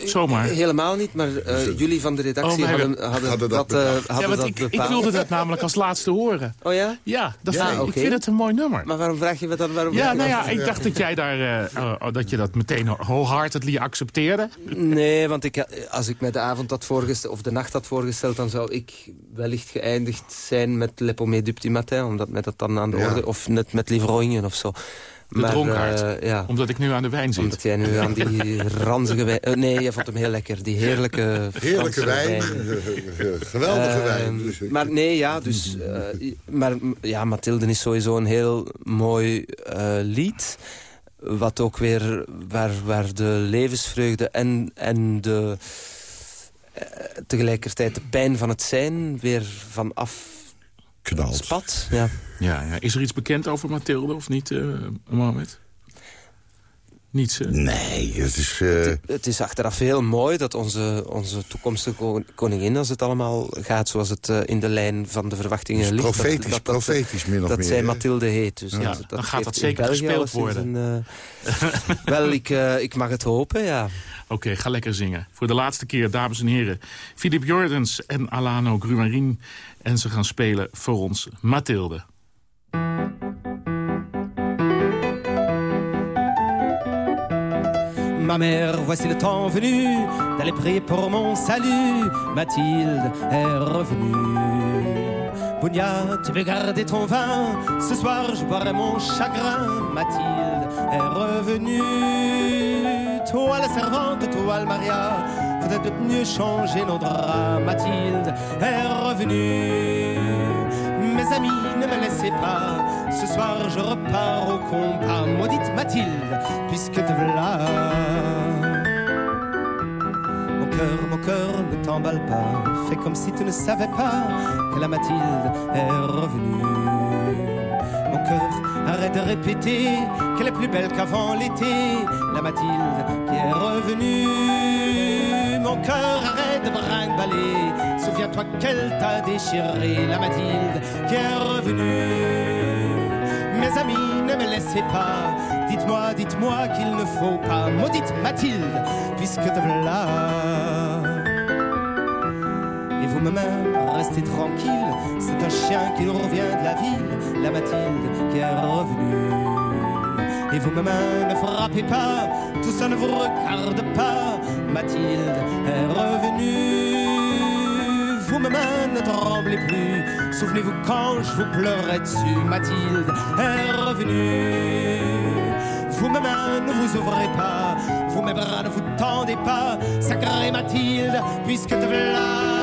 [SPEAKER 6] Ik-
[SPEAKER 4] Zomaar.
[SPEAKER 6] Helemaal niet, maar eh, jullie van de redactie
[SPEAKER 4] Oh,
[SPEAKER 6] hadden,
[SPEAKER 4] hebben-
[SPEAKER 6] hadden,
[SPEAKER 8] hadden dat
[SPEAKER 6] eh, hadden
[SPEAKER 4] ja, want
[SPEAKER 6] dat
[SPEAKER 4] ik, wilde dat namelijk als laatste horen.
[SPEAKER 6] Oh ja?
[SPEAKER 4] Ja, dat
[SPEAKER 6] Ja,
[SPEAKER 4] vind ik, vind het een mooi nummer.
[SPEAKER 6] Maar waarom vraag je me dan? Waarom
[SPEAKER 4] ja, nou ja, ik dacht dat jij daar, eh, oh, dat je dat meteen wholeheartedly accepteerde.
[SPEAKER 6] Nee, want ik, eh, als ik mij de avond had voorgesteld, of de nacht had voorgesteld... dan zou ik wellicht geëindigd zijn met Le Pommier du Petit Matin. Omdat mij dat dan aan de
[SPEAKER 8] Ja.
[SPEAKER 6] orde... Of net met Livrogne of zo.
[SPEAKER 4] De dronkaard.
[SPEAKER 6] eh, ja.
[SPEAKER 4] Omdat ik nu aan de wijn zit.
[SPEAKER 6] Omdat jij nu aan die ranzige wijn... eh, nee, je vond hem heel lekker. Die heerlijke...
[SPEAKER 8] Heerlijke wijn. Geweldige wijn. Dus
[SPEAKER 6] Ehm, maar nee, ja, dus... eh, maar ja, Mathilde is sowieso een heel mooi eh, lied. Wat ook weer... Waar, waar de levensvreugde en, en de... tegelijkertijd de pijn van het zijn weer van af
[SPEAKER 8] knalt.
[SPEAKER 6] spat. Ja.
[SPEAKER 4] Ja, ja. Is er iets bekend over Mathilde of niet, eh Mohamed? Niets, eh?
[SPEAKER 8] Nee, het is... eh,
[SPEAKER 6] Het is achteraf heel mooi dat onze, onze toekomstige ko- koningin... als het allemaal gaat zoals het eh, in de lijn van de verwachtingen ligt... dat-
[SPEAKER 8] profetisch,
[SPEAKER 6] dat, dat,
[SPEAKER 8] profetisch min of
[SPEAKER 6] dat
[SPEAKER 8] meer.
[SPEAKER 6] zij? Mathilde heet. Dus
[SPEAKER 4] Ja,
[SPEAKER 6] dat,
[SPEAKER 4] dan gaat dat zeker
[SPEAKER 6] België
[SPEAKER 4] gespeeld worden.
[SPEAKER 6] Een, wel, ik, eh, ik mag het hopen, ja.
[SPEAKER 4] Oké, ga lekker zingen. Voor de laatste keer, dames en heren. Philip Jordens en Alano Grumarin. En ze gaan spelen voor ons Mathilde.
[SPEAKER 10] Ma mère, voici le temps venu d'aller prier pour mon salut. Mathilde est revenue. Bounia, tu peux garder ton vin? Ce soir, je boirai mon chagrin. Mathilde est revenue. Toi, la servante, toi, le Maria. Peut-être mieux changer nos draps. Mathilde est revenue. Mes amis, ne me laissez pas. Ce soir, je repars au compas. Maudite Mathilde, puisque te voilà. Mon cœur, mon cœur, ne t'emballe pas. Fais comme si tu ne savais pas que la Mathilde est revenue. Mon cœur, arrête de répéter qu'elle est plus belle qu'avant l'été. La Mathilde qui est revenue. Mon cœur, arrête de brinque-baller. Souviens-toi qu'elle t'a déchiré. La Mathilde qui est revenue. Mes amis, ne me laissez pas. Dites-moi, qu'il ne faut pas. Maudite Mathilde, puisque te voilà. Et vous, même, restez tranquille. C'est un chien qui nous revient de la ville. La Mathilde qui est revenue. Et vous, même, ne frappez pas. Tout ça ne vous regarde pas. Mathilde est revenue. Vous, même, ne tremblez plus. Souvenez-vous quand je vous pleurais dessus. Mathilde est revenue. Vous, même, ne vous ouvrez pas. Vous, mes bras, ne vous tendez pas. Sacrée Mathilde, puisque te voilà.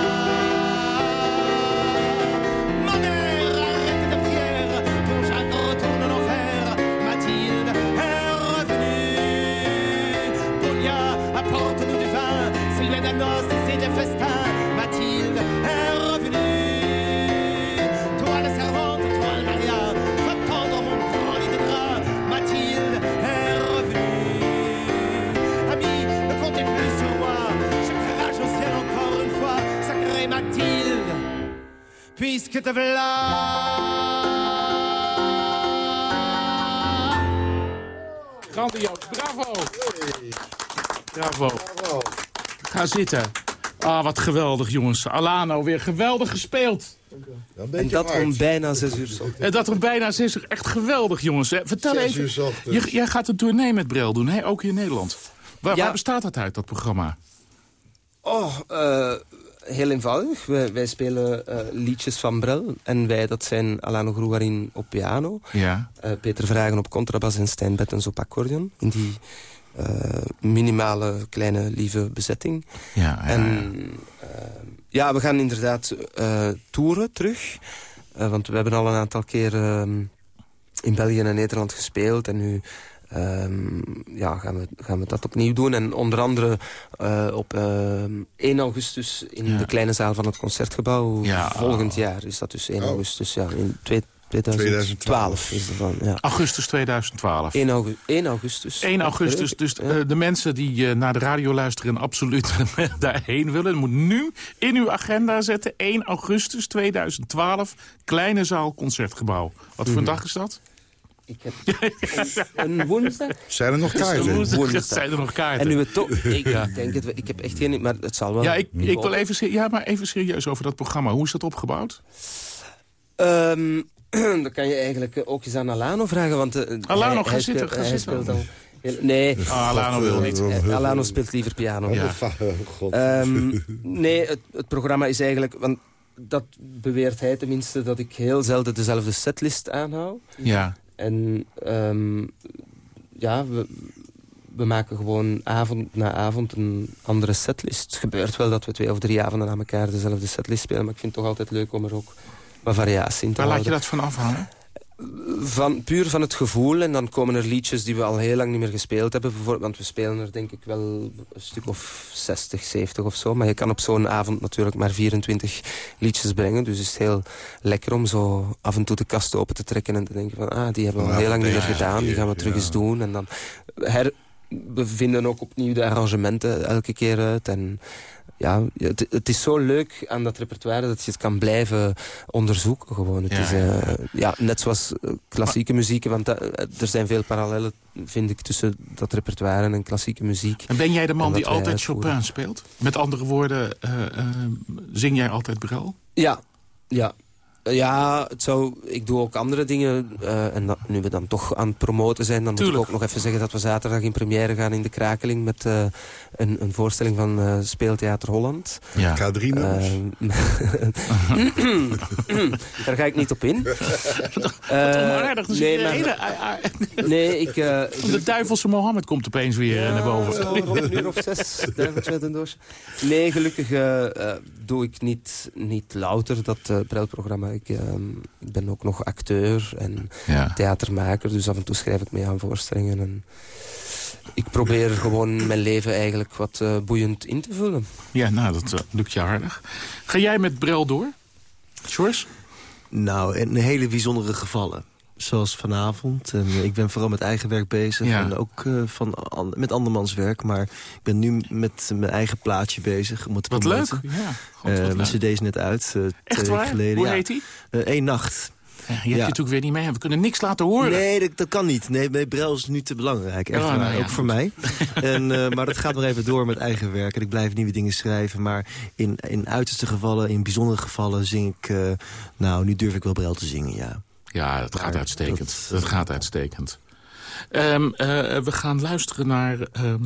[SPEAKER 10] Que te v'là.
[SPEAKER 4] Grandioos, bravo. Bravo. Ga zitten. Ah, wat geweldig, jongens. Alano, weer geweldig gespeeld.
[SPEAKER 6] En dat om bijna zes uur 's ochtends.
[SPEAKER 4] En dat er bijna zes uur. Echt geweldig, jongens. hè. Vertel
[SPEAKER 8] Zes
[SPEAKER 4] even.
[SPEAKER 8] uur
[SPEAKER 4] jij gaat een tournee met Brel doen, hè? ook in Nederland. Waar,
[SPEAKER 6] Ja.
[SPEAKER 4] waar bestaat dat uit, dat programma?
[SPEAKER 6] Oh, eh, heel eenvoudig. Wij, wij spelen eh, liedjes van Brel. En wij, dat zijn Alano Grouarin op piano.
[SPEAKER 4] Ja.
[SPEAKER 6] eh, Peter Vragen op contrabas en Stijn Bettens op accordeon. In die eh, minimale, kleine, lieve bezetting.
[SPEAKER 4] Ja, ja,
[SPEAKER 6] En ja, we gaan inderdaad toeren terug. Want we hebben al een aantal keer ehm, in België en Nederland gespeeld. En nu ehm, ja, gaan, we, gaan we dat opnieuw doen. En onder andere eh, op ehm, 1 augustus in
[SPEAKER 4] Ja.
[SPEAKER 6] de kleine zaal van het Concertgebouw.
[SPEAKER 4] Ja.
[SPEAKER 6] Volgend jaar is dat dus 1
[SPEAKER 8] Oh.
[SPEAKER 6] augustus. Ja, in twee- 2012 is het dan. Ja.
[SPEAKER 4] Augustus 2012.
[SPEAKER 6] 1, augu 1 augustus.
[SPEAKER 4] 1 augustus, dus
[SPEAKER 6] Ja.
[SPEAKER 4] eh, de mensen die eh, naar de radio luisteren... en absoluut daarheen willen... moet nu in uw agenda zetten... 1 augustus 2012, Kleine Zaal Concertgebouw. Wat voor een dag is dat?
[SPEAKER 6] Ik heb een, een woensdag.
[SPEAKER 8] Zijn er nog kaarten?
[SPEAKER 4] Woensdag
[SPEAKER 6] Woensdag.
[SPEAKER 4] zijn er nog kaarten.
[SPEAKER 6] En nu het toch... Ik denk het, ik heb echt geen... Maar het zal wel...
[SPEAKER 4] ja, ik, ik wil even, ja, maar even serieus over dat programma. Hoe is dat opgebouwd?
[SPEAKER 6] Ehm, dan kan je eigenlijk ook eens aan Alano vragen, want... eh,
[SPEAKER 4] Alano,
[SPEAKER 6] hij-
[SPEAKER 4] ga
[SPEAKER 6] hij
[SPEAKER 4] zitten,
[SPEAKER 6] speelt-
[SPEAKER 4] ga
[SPEAKER 6] hij speelt al nee,
[SPEAKER 4] Ah, Alano wil niet.
[SPEAKER 6] eh, Alano speelt liever piano.
[SPEAKER 4] Ja.
[SPEAKER 8] God.
[SPEAKER 6] Ehm, nee, het, het programma is eigenlijk... Want dat beweert hij tenminste, dat ik heel zelden dezelfde setlist aanhoud.
[SPEAKER 4] Ja.
[SPEAKER 6] En ehm, ja, we, we maken gewoon avond na avond een andere setlist. Het gebeurt wel dat we twee of drie avonden aan elkaar dezelfde setlist spelen... maar ik vind het toch altijd leuk om er ook wat variatie in te
[SPEAKER 4] Waar laat je
[SPEAKER 6] houden.
[SPEAKER 4] dat van afhangen?
[SPEAKER 6] Van, puur van het gevoel. En dan komen er liedjes die we al heel lang niet meer gespeeld hebben. bijvoorbeeld, Want we spelen er denk ik wel een stuk of 60, 70 of zo. Maar je kan op zo'n avond natuurlijk maar 24 liedjes brengen. Dus het is heel lekker om zo af en toe de kast open te trekken. En te denken van, ah, die hebben we al heel lang niet meer gedaan. Die gaan we terug eens doen. En dan her, we vinden ook opnieuw de arrangementen elke keer uit. En ja, het, het is zo leuk aan dat repertoire dat je het kan blijven onderzoeken gewoon. Het
[SPEAKER 4] Ja,
[SPEAKER 6] is,
[SPEAKER 4] ja,
[SPEAKER 6] eh, ja, net zoals eh, klassieke muziek, want eh, er zijn veel parallellen, vind ik, tussen dat repertoire en klassieke muziek.
[SPEAKER 4] En ben jij de man die altijd
[SPEAKER 6] uitvoeren.
[SPEAKER 4] Chopin speelt? Met andere woorden, zing jij altijd Brel?
[SPEAKER 6] Ja, ja. Eh, Ja, het zou, ik doe ook andere dingen. eh, en dat, nu we dan toch aan het promoten zijn... dan moet ik ook nog even zeggen dat we zaterdag in première gaan in de Krakeling... met eh, een, een voorstelling van eh, Speeltheater Holland.
[SPEAKER 4] Ja.
[SPEAKER 8] K3 nummers.
[SPEAKER 6] Ehm, Daar ga ik niet op in. Eh,
[SPEAKER 4] Onaardig, dus
[SPEAKER 6] nee, maar- nee, ik... eh,
[SPEAKER 4] De duivelse Mohammed komt opeens weer naar boven.
[SPEAKER 6] Zo rond een uur of zes, duiveltje uit een doosje. Nee, gelukkig doe ik niet, niet louter dat uh, Brelprogramma. Ik, eh, ik ben ook nog acteur en
[SPEAKER 4] Ja.
[SPEAKER 6] theatermaker. Dus af en toe schrijf ik mee aan voorstellingen. En ik probeer gewoon mijn leven eigenlijk wat eh, boeiend in te vullen.
[SPEAKER 4] ja, nou, dat eh, lukt je aardig. Ga jij met Brel door? George?
[SPEAKER 9] Nou, in hele bijzondere gevallen. Zoals vanavond. En ik ben vooral met eigen werk bezig.
[SPEAKER 4] Ja.
[SPEAKER 9] En ook eh, van, an- met andermans werk. Maar ik ben nu met mijn eigen plaatje bezig. Om het te
[SPEAKER 4] Wat leuk. Ja, God,
[SPEAKER 9] Eh,
[SPEAKER 4] wat
[SPEAKER 9] mijn cd is net uit. eh,
[SPEAKER 4] Echt waar?
[SPEAKER 9] geleden.
[SPEAKER 4] Hoe
[SPEAKER 9] ja.
[SPEAKER 4] heet hij?
[SPEAKER 9] Eén nacht.
[SPEAKER 4] Ja, je hebt je
[SPEAKER 9] Ja.
[SPEAKER 4] natuurlijk weer niet mee. We kunnen niks laten horen.
[SPEAKER 9] Nee, dat, dat kan niet. Nee, nee, Brel is nu te belangrijk. Echt
[SPEAKER 4] Oh, nou ja,
[SPEAKER 9] ook voor mij. En, eh, maar dat gaat nog even door met eigen werk. En ik blijf nieuwe dingen schrijven. Maar in, in uiterste gevallen, in bijzondere gevallen zing ik... eh, nou, nu durf ik wel Brel te zingen, ja.
[SPEAKER 4] Ja, dat gaat uitstekend. Dat,
[SPEAKER 9] dat-
[SPEAKER 4] gaat uitstekend. Ehm, eh, we gaan luisteren naar... ehm,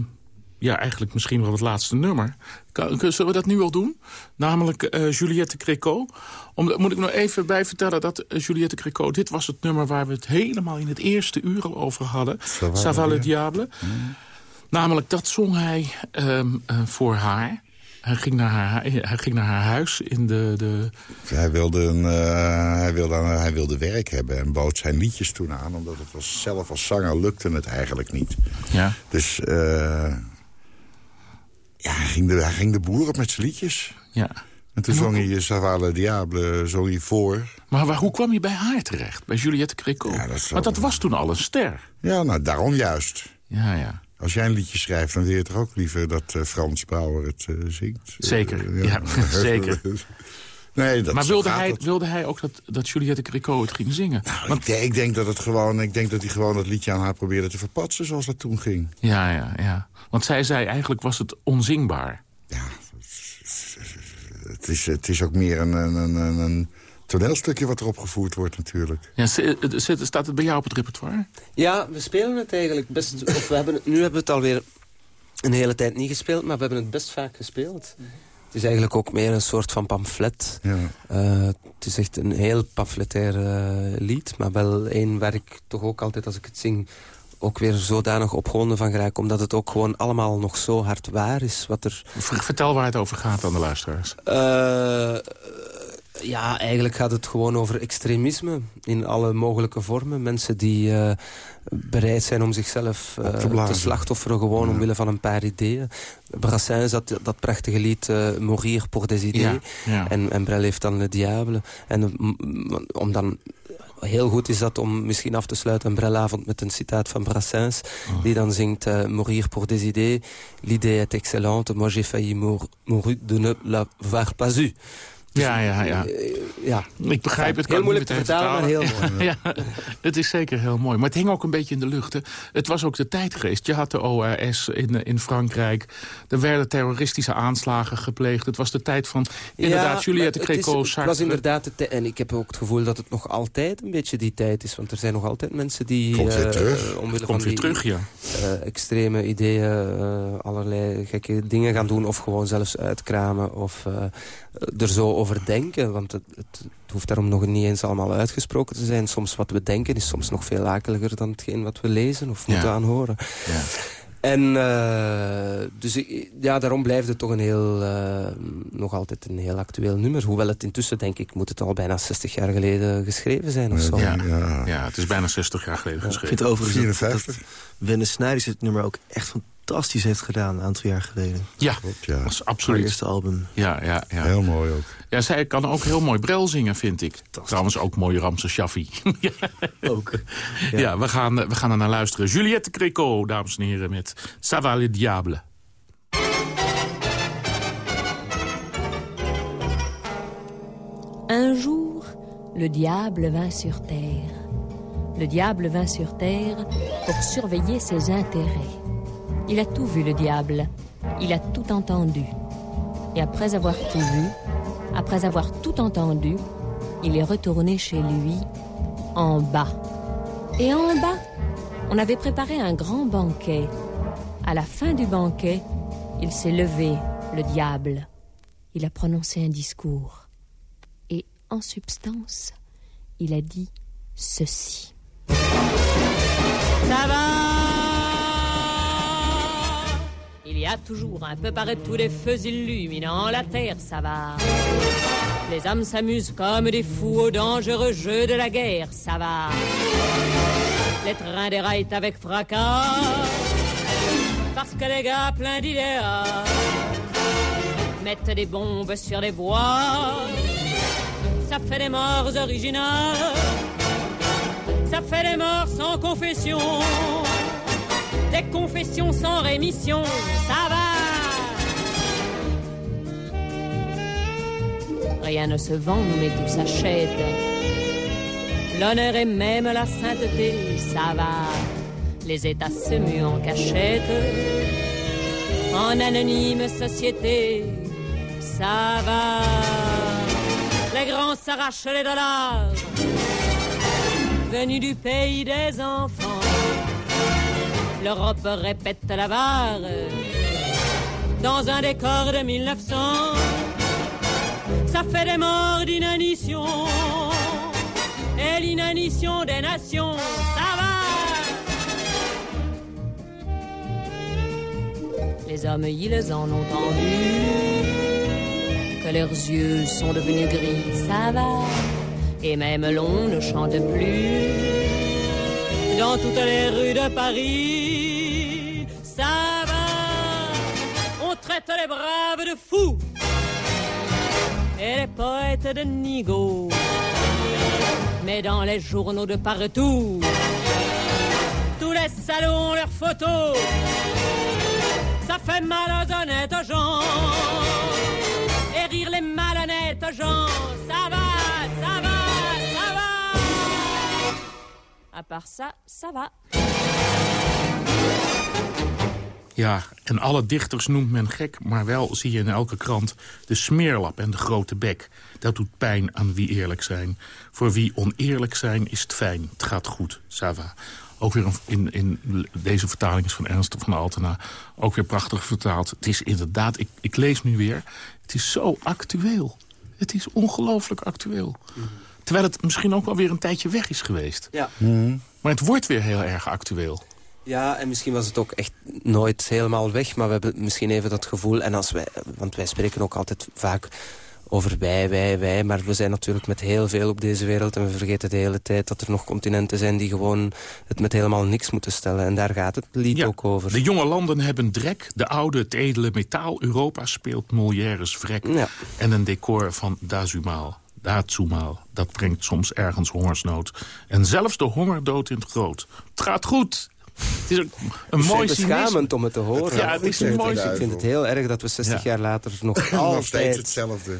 [SPEAKER 4] ja, eigenlijk misschien wel het laatste nummer. Kan, zullen we dat nu al doen? Namelijk eh, Juliette Créco. Om, moet ik nog even bij vertellen dat eh, Juliette Créco... dit was het nummer waar we het helemaal in het eerste uur al over hadden.
[SPEAKER 8] va,
[SPEAKER 4] Ça va le
[SPEAKER 8] ja.
[SPEAKER 4] diable. Namelijk, dat zong hij ehm, eh, voor haar. Hij ging, naar haar, hij ging naar haar huis in de... de
[SPEAKER 8] Hij wilde, een, eh, hij, wilde, hij wilde werk hebben en bood zijn liedjes toen aan. Omdat het was, zelf als zanger lukte het eigenlijk niet.
[SPEAKER 4] ja.
[SPEAKER 8] Dus eh, ja, hij, ging de, hij ging de boer op met zijn liedjes.
[SPEAKER 4] ja.
[SPEAKER 8] En toen
[SPEAKER 4] En
[SPEAKER 8] zong hij Savale Diable zong hij voor.
[SPEAKER 4] Maar waar, hoe kwam je bij haar terecht? Bij Juliette Créco?
[SPEAKER 8] Ja, dat
[SPEAKER 4] Want dat was toen al een ster.
[SPEAKER 8] Ja, nou daarom juist.
[SPEAKER 4] Ja, ja.
[SPEAKER 8] Als jij een liedje schrijft, dan wil je toch ook liever dat eh, Frans Brouwer het eh, zingt?
[SPEAKER 4] Zeker,
[SPEAKER 8] Eh,
[SPEAKER 4] ja, zeker.
[SPEAKER 8] Nee, dat
[SPEAKER 4] maar wilde hij, wilde hij ook dat, dat Juliette Cricot het ging zingen?
[SPEAKER 8] Nou, ik, denk, ik denk dat het gewoon, ik denk dat hij gewoon het liedje aan haar probeerde te verpatsen zoals dat toen ging.
[SPEAKER 4] Ja, ja, ja. Want zij zei eigenlijk was het onzingbaar.
[SPEAKER 8] Ja, het is, het is ook meer een, een, een- een toneelstukje wat er opgevoerd wordt natuurlijk.
[SPEAKER 4] Ja, staat het bij jou op het repertoire?
[SPEAKER 6] Ja, we spelen het eigenlijk best... Of we hebben het, nu hebben we het alweer een hele tijd niet gespeeld, maar we hebben het best vaak gespeeld. Het is eigenlijk ook meer een soort van pamflet.
[SPEAKER 8] Ja.
[SPEAKER 6] Eh, het is echt een heel pamfletair eh, lied, maar wel één waar ik toch ook altijd als ik het zing ook weer zodanig opgewonden van geraak. Omdat het ook gewoon allemaal nog zo hard waar is. Wat er,
[SPEAKER 4] Vertel waar het over gaat aan de luisteraars.
[SPEAKER 6] Eh, ja, eigenlijk gaat het gewoon over extremisme in alle mogelijke vormen. Mensen die eh, bereid zijn om zichzelf eh,
[SPEAKER 8] te
[SPEAKER 6] slachtofferen gewoon omwille van een paar ideeën. Brassens had dat prachtige lied eh, Mourir pour des idées.
[SPEAKER 4] Ja, ja.
[SPEAKER 6] En, en Brel heeft dan Le Diable. En om dan... Heel goed is dat om misschien af te sluiten een Brelavond met een citaat van Brassens.
[SPEAKER 4] Oh.
[SPEAKER 6] Die dan zingt eh, Mourir pour des idées. L'idée est excellente. Moi j'ai failli mour- mourir de ne l'avoir pas eu.
[SPEAKER 4] Ja, ja, ja.
[SPEAKER 6] Eh, ja.
[SPEAKER 4] Ik begrijp het. kan
[SPEAKER 6] Heel moeilijk te vertalen, maar heel mooi.
[SPEAKER 4] ja, het is zeker heel mooi. Maar het hing ook een beetje in de lucht. Hè. Het was ook de tijdgeest. Je had de ORS in, eh, in Frankrijk. Er werden terroristische aanslagen gepleegd. Het was de tijd van inderdaad Juliette
[SPEAKER 6] maar het is-
[SPEAKER 4] Greco,
[SPEAKER 6] Het was inderdaad de tijd. En ik heb ook het gevoel dat het nog altijd een beetje die tijd is. Want er zijn nog altijd mensen die...
[SPEAKER 8] Komt weer
[SPEAKER 6] eh,
[SPEAKER 8] terug.
[SPEAKER 6] omwille
[SPEAKER 4] Komt
[SPEAKER 6] van
[SPEAKER 4] weer
[SPEAKER 6] die,
[SPEAKER 4] terug, ja.
[SPEAKER 6] eh, extreme ideeën eh, allerlei gekke dingen gaan doen... of gewoon zelfs uitkramen of eh, er zo over denken. Want het, het, het hoeft daarom nog niet eens allemaal uitgesproken te zijn. Soms wat we denken is soms nog veel akeliger dan hetgeen wat we lezen of
[SPEAKER 4] Ja.
[SPEAKER 6] moeten aanhoren.
[SPEAKER 4] Ja.
[SPEAKER 6] En eh, dus ik- ja, daarom blijft het toch een heel, eh, nog altijd een heel actueel nummer. Hoewel het intussen, denk ik, moet het al bijna 60 jaar geleden geschreven zijn of zo.
[SPEAKER 4] Ja.
[SPEAKER 8] Ja.
[SPEAKER 4] ja, het is bijna 60 jaar geleden
[SPEAKER 9] Ik
[SPEAKER 4] geschreven.
[SPEAKER 9] vind overigens dat,
[SPEAKER 8] 54.
[SPEAKER 9] dat Wenne Snijders het nummer ook echt fantastisch heeft gedaan... een aantal jaar geleden.
[SPEAKER 4] Ja,
[SPEAKER 8] Klopt, ja.
[SPEAKER 4] dat is
[SPEAKER 9] Haar
[SPEAKER 4] absoluut.
[SPEAKER 9] eerste album.
[SPEAKER 4] Ja, ja, ja.
[SPEAKER 8] Heel mooi ook.
[SPEAKER 4] ja, zij kan ook heel mooi brel zingen, vind ik. Trouwens ook mooi Ramse Shaffi. ja.
[SPEAKER 9] Ook.
[SPEAKER 4] Ja, we, gaan, we gaan er naar luisteren. Juliette Greco, dames en heren, met Ça va le diable.
[SPEAKER 11] Un jour, le diable vint sur terre. Le diable vint sur terre pour surveiller ses intérêts. Il a tout vu, le diable. Il a tout entendu. Et après avoir tout vu, après avoir tout entendu, il est retourné chez lui, en bas. Et en bas, on avait préparé un grand banquet. À la fin du banquet, il s'est levé, le diable. Il a prononcé un discours. Et en substance, il a dit ceci. Ça va? Y a toujours un peu partout des feux illuminant la terre, ça va. Les hommes s'amusent comme des fous au dangereux jeu de la guerre, ça va. Les trains déraillent avec fracas, parce que les gars pleins d'idéas mettent des bombes sur les voies. Ça fait des morts originales, ça fait des morts sans confession, des confessions sans rémission, ça va. Rien ne se vend, mais tout s'achète. L'honneur et même la sainteté, ça va. Les États se muent en cachette, en anonyme société, ça va. Les grands s'arrachent les dollars, venus du pays des enfants. L'Europe répète la barre dans un décor de 1900. Ça fait des morts d'inanition et l'inanition des nations, ça va. Les hommes, ils en ont entendu que leurs yeux sont devenus gris, ça va. Et même l'on ne chante plus dans toutes les rues de Paris, ça va. On traite les braves de fous et les poètes de nigauds. Mais dans les journaux de partout, tous les salons ont leurs photos. Ça fait mal aux honnêtes gens et rire les malhonnêtes Jean, ça va, À part ça, ça va.
[SPEAKER 4] Ja, en alle dichters noemt men gek, maar wel zie je in elke krant... de smeerlap en de grote bek. Dat doet pijn aan wie eerlijk zijn. Voor wie oneerlijk zijn is het fijn. Het gaat goed, Sava. Ook weer in, in deze vertaling is van Ernst van Altena. Ook weer prachtig vertaald. Het is inderdaad, ik, ik lees nu weer... het is zo actueel. Het is ongelooflijk actueel. Terwijl het misschien ook wel weer een tijdje weg is geweest.
[SPEAKER 6] Ja.
[SPEAKER 4] Maar het wordt weer heel erg actueel.
[SPEAKER 6] Ja, en misschien was het ook echt nooit helemaal weg, maar we hebben misschien even dat gevoel. En als wij, want wij spreken ook altijd vaak over wij, wij, wij. Maar we zijn natuurlijk met heel veel op deze wereld. En we vergeten de hele tijd dat er nog continenten zijn die gewoon het met helemaal niks moeten stellen. En daar gaat het lied ook over.
[SPEAKER 4] De jonge landen hebben drek. De oude, het edele metaal. Europa speelt Molière's vrek.
[SPEAKER 6] Ja.
[SPEAKER 4] En een decor van Dazumaal. Dat brengt soms ergens hongersnood. En zelfs de hongerdood in het groot. Het gaat goed. Het is een, een
[SPEAKER 6] Het
[SPEAKER 4] mooi
[SPEAKER 6] beschamend om het te horen.
[SPEAKER 4] Ja, het is een
[SPEAKER 6] Ik
[SPEAKER 4] mooi
[SPEAKER 6] vind- Ik vind het heel erg dat we 60
[SPEAKER 4] Ja.
[SPEAKER 6] jaar later nog altijd
[SPEAKER 8] hetzelfde.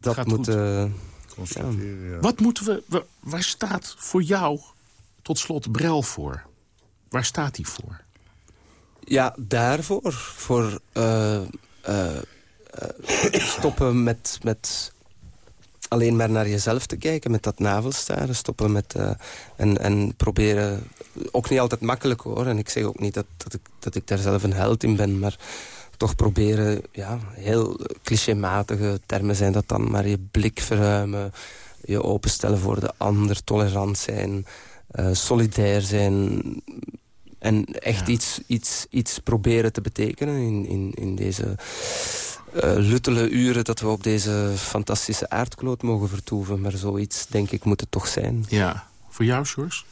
[SPEAKER 6] dat
[SPEAKER 4] Gaat
[SPEAKER 6] moeten...
[SPEAKER 8] Constateren, ja.
[SPEAKER 4] Wat moeten we... wa- Waar staat voor jou tot slot Brel voor? Waar staat hij voor?
[SPEAKER 6] Ja, daarvoor. Voor eh, eh, eh, stoppen met, met alleen maar naar jezelf te kijken. Met dat navelstaren. Stoppen met... eh, en, en proberen... Ook niet altijd makkelijk hoor. En ik zeg ook niet dat, dat, ik, dat ik daar zelf een held in ben. Maar toch proberen... Ja, heel clichématige termen zijn dat dan. Maar je blik verruimen. Je openstellen voor de ander. Tolerant zijn. eh, solidair zijn. En echt
[SPEAKER 4] Ja.
[SPEAKER 6] iets, iets, iets proberen te betekenen in, in, in deze eh, luttele uren... dat we op deze fantastische aardkloot mogen vertoeven. Maar zoiets, denk ik, moet het toch zijn.
[SPEAKER 4] Ja. Voor jou, Sjors?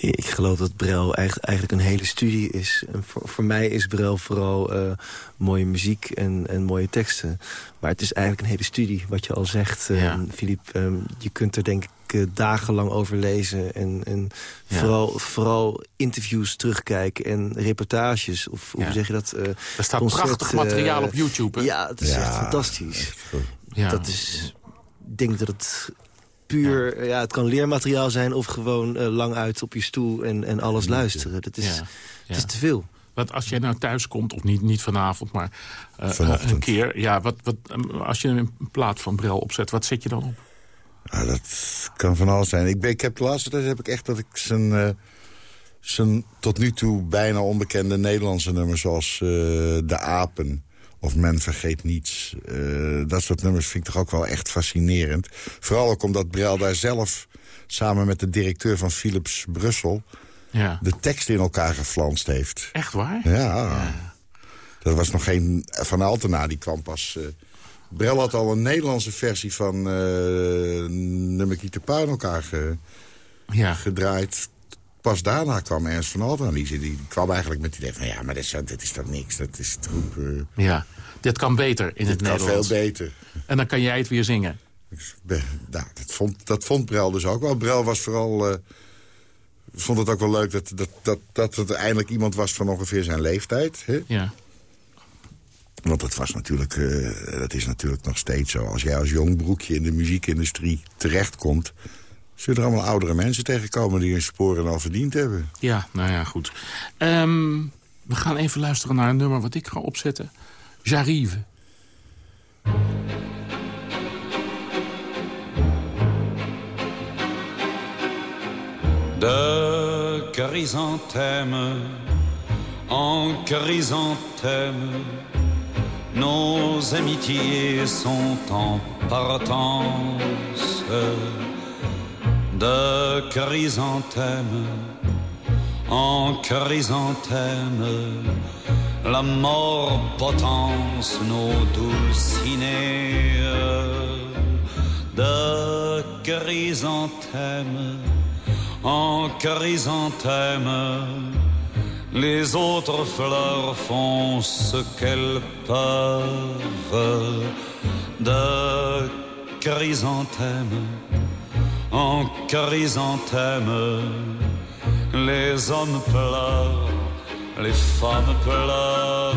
[SPEAKER 9] Ik geloof dat Brel eigenlijk, eigenlijk een hele studie is. En voor, voor mij is Brel vooral eh, mooie muziek en, en mooie teksten. Maar het is eigenlijk een hele studie, wat je al zegt, eh,
[SPEAKER 4] Ja.
[SPEAKER 9] Filip. Ehm, je kunt er denk ik eh, dagenlang over lezen. En, en
[SPEAKER 4] Ja.
[SPEAKER 9] vooral, vooral interviews terugkijken en reportages. Of hoe
[SPEAKER 4] Ja.
[SPEAKER 9] zeg je dat? eh,
[SPEAKER 4] Er staat
[SPEAKER 9] concert,
[SPEAKER 4] prachtig
[SPEAKER 9] eh,
[SPEAKER 4] materiaal op YouTube. hè?
[SPEAKER 9] Ja, het is
[SPEAKER 8] Ja,
[SPEAKER 9] echt fantastisch.
[SPEAKER 4] Ja.
[SPEAKER 9] Dat is, ik denk dat het puur, ja. het kan leermateriaal zijn of gewoon eh, lang uit op je stoel en, en alles luisteren. Dat is,
[SPEAKER 4] Ja.
[SPEAKER 9] Het is te veel.
[SPEAKER 4] Wat als jij nou thuis komt, of niet, niet vanavond, maar eh,
[SPEAKER 8] Vanochtend.
[SPEAKER 4] een keer. Ja, wat, wat, eh, als je een plaat van Brel opzet, wat zet je dan op?
[SPEAKER 8] Ja, dat kan van alles zijn. Ik, ben, ik heb de laatste tijd heb ik echt dat ik zijn, eh, zijn tot nu toe bijna onbekende Nederlandse nummers... zoals eh, De Apen of Men Vergeet Niets. eh, dat soort nummers vind ik toch ook wel echt fascinerend. Vooral ook omdat Brel daar zelf samen met de directeur van Philips Brussel...
[SPEAKER 4] Ja.
[SPEAKER 8] de tekst in elkaar geflanst heeft.
[SPEAKER 4] Echt waar?
[SPEAKER 8] Ja. Dat was nog geen Van Altena, die kwam pas... eh Brel had al een Nederlandse versie van eh Nummer Kiet de Puin elkaar ge-
[SPEAKER 4] Ja.
[SPEAKER 8] gedraaid. Pas daarna kwam Ernst van Altena. Die, die, die kwam eigenlijk met het idee van... ja, maar dit is, dit is toch niks, dat is troep. eh
[SPEAKER 4] ja. Dit kan beter in
[SPEAKER 8] dit
[SPEAKER 4] het
[SPEAKER 8] kan veel
[SPEAKER 4] Nederlands.
[SPEAKER 8] beter.
[SPEAKER 4] En dan kan jij het weer zingen.
[SPEAKER 8] Dus, be- nou, dat, vond, dat vond Brel dus ook wel. Brel was vooral... eh, vond het ook wel leuk dat, dat, dat, dat het eindelijk iemand was van ongeveer zijn leeftijd. Hè?
[SPEAKER 4] Ja.
[SPEAKER 8] Want dat, was natuurlijk, eh, dat is natuurlijk nog steeds zo. Als jij als jong broekje in de muziekindustrie terechtkomt... zullen er allemaal oudere mensen tegenkomen die hun sporen al verdiend hebben.
[SPEAKER 4] Ja, nou ja, goed. Ehm, we gaan even luisteren naar een nummer wat ik ga opzetten. J'arrive.
[SPEAKER 5] de chrysanthème en chrysanthème. Nos amitiés sont en partance de chrysanthème en chrysanthème. La mort potence nos dulcinées de chrysanthème en chrysanthème. Les autres fleurs font ce qu'elles peuvent de chrysanthème en chrysanthème. Les hommes pleurent, les femmes pleurent.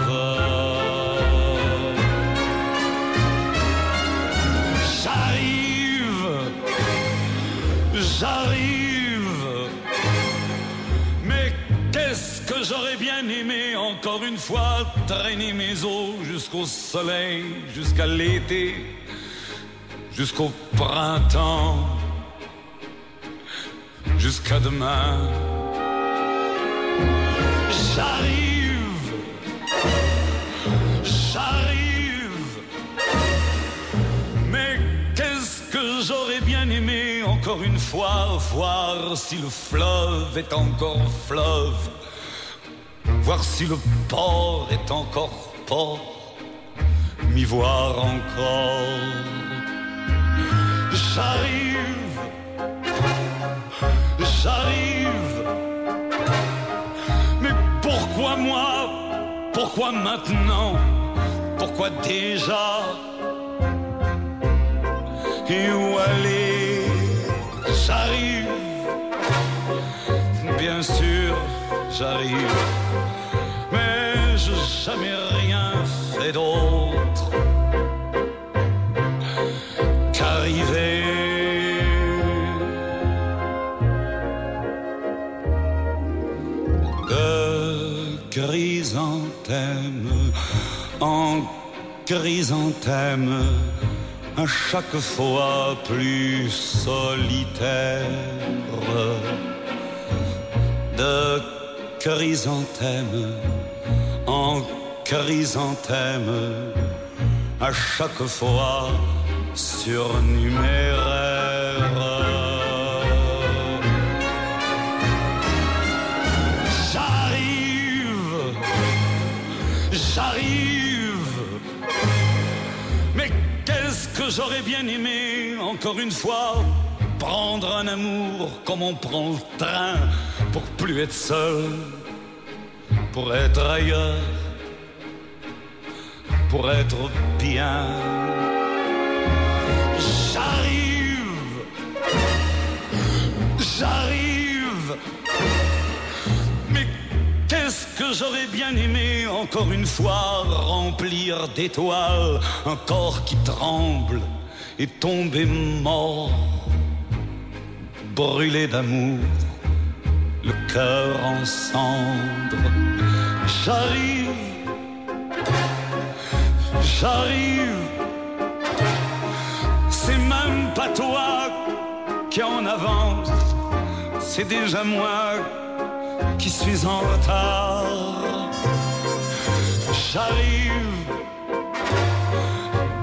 [SPEAKER 5] J'arrive J'arrive, mais qu'est-ce que j'aurais bien aimé encore une fois traîner mes os jusqu'au soleil, jusqu'à l'été, jusqu'au printemps, jusqu'à demain. J'arrive, j'arrive, mais qu'est-ce que j'aurais bien aimé encore une fois voir si le fleuve est encore fleuve, voir si le port est encore port, m'y voir encore. J'arrive, j'arrive. Mais pourquoi moi? Pourquoi maintenant? Pourquoi déjà? Et où aller? J'arrive. Bien sûr, j'arrive. Mais je jamais rien fait d'autre chrysanthème, à chaque fois plus solitaire. De chrysanthème en chrysanthème, à chaque fois surnuméraire. J'aurais bien aimé, encore une fois, prendre un amour comme on prend le train, pour plus être seul, pour être ailleurs, pour être bien. J'arrive, j'arrive. J'aurais bien aimé, encore une fois, remplir d'étoiles un corps qui tremble et tomber mort, brûlé d'amour, le cœur en cendres. J'arrive, j'arrive. C'est même pas toi qui en avance, c'est déjà moi retard.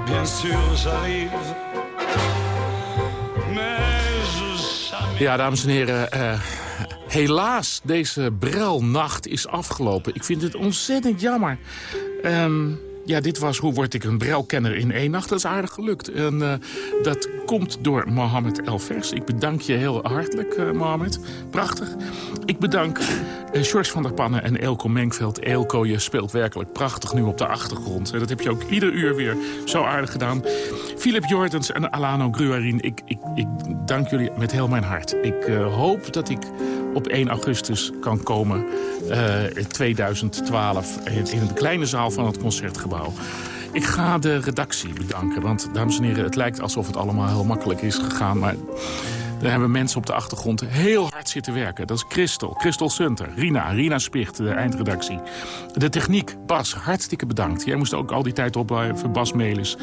[SPEAKER 5] Bien sûr j'arrive.
[SPEAKER 4] Ja, dames en heren, eh, helaas, deze brelnacht is afgelopen. Ik vind het ontzettend jammer. Ehm, ja, dit was Hoe word ik een brelkenner in één nacht. Dat is aardig gelukt. En eh, dat komt door Mohammed Elvers. Ik bedank je heel hartelijk, eh, Mohammed. Prachtig. Ik bedank uh, George van der Pannen en Eelco Menkveld. Eelco, je speelt werkelijk prachtig nu op de achtergrond. Dat heb je ook ieder uur weer zo aardig gedaan. Philip Jordens en Alano Gruarin, ik, ik, ik dank jullie met heel mijn hart. Ik hoop dat ik op 1 augustus kan komen in 2012 in, in de kleine zaal van het Concertgebouw. Ik ga de redactie bedanken, want dames en heren, het lijkt alsof het allemaal heel makkelijk is gegaan, maar daar hebben mensen op de achtergrond heel hard zitten werken. Dat is Christel, Christel Sunter, Rina, Rina Spicht, de eindredactie. De techniek, Bas, hartstikke bedankt. Jij moest ook al die tijd opblijven, Bas Melis.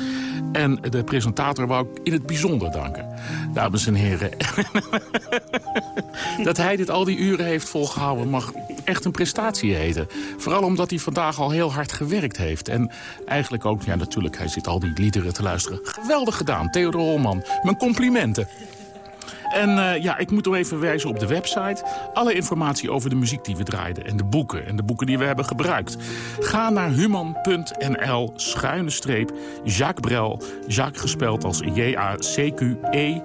[SPEAKER 4] En de presentator wou ik in het bijzonder danken. Dames en heren. dat hij dit al die uren heeft volgehouden mag echt een prestatie heten. Vooral omdat hij vandaag al heel hard gewerkt heeft. En eigenlijk ook, ja natuurlijk, hij zit al die liederen te luisteren. Geweldig gedaan, Theodor Holman. Mijn complimenten. En uh, ja, ik moet nog even wijzen op de website. Alle informatie over de muziek die we draaiden en de boeken. En de boeken die we hebben gebruikt. Ga naar human.nl schuine streep Jacques Brel. Jacques gespeld als J-A-C-Q-E.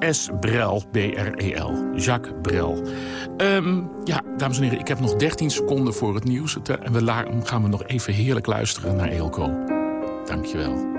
[SPEAKER 4] S. Brel, B-R-E-L. Jacques Brel. Um, ja, dames en heren, ik heb nog 13 seconden voor het nieuws. En we gaan we nog even heerlijk luisteren naar Eelco. Dankjewel.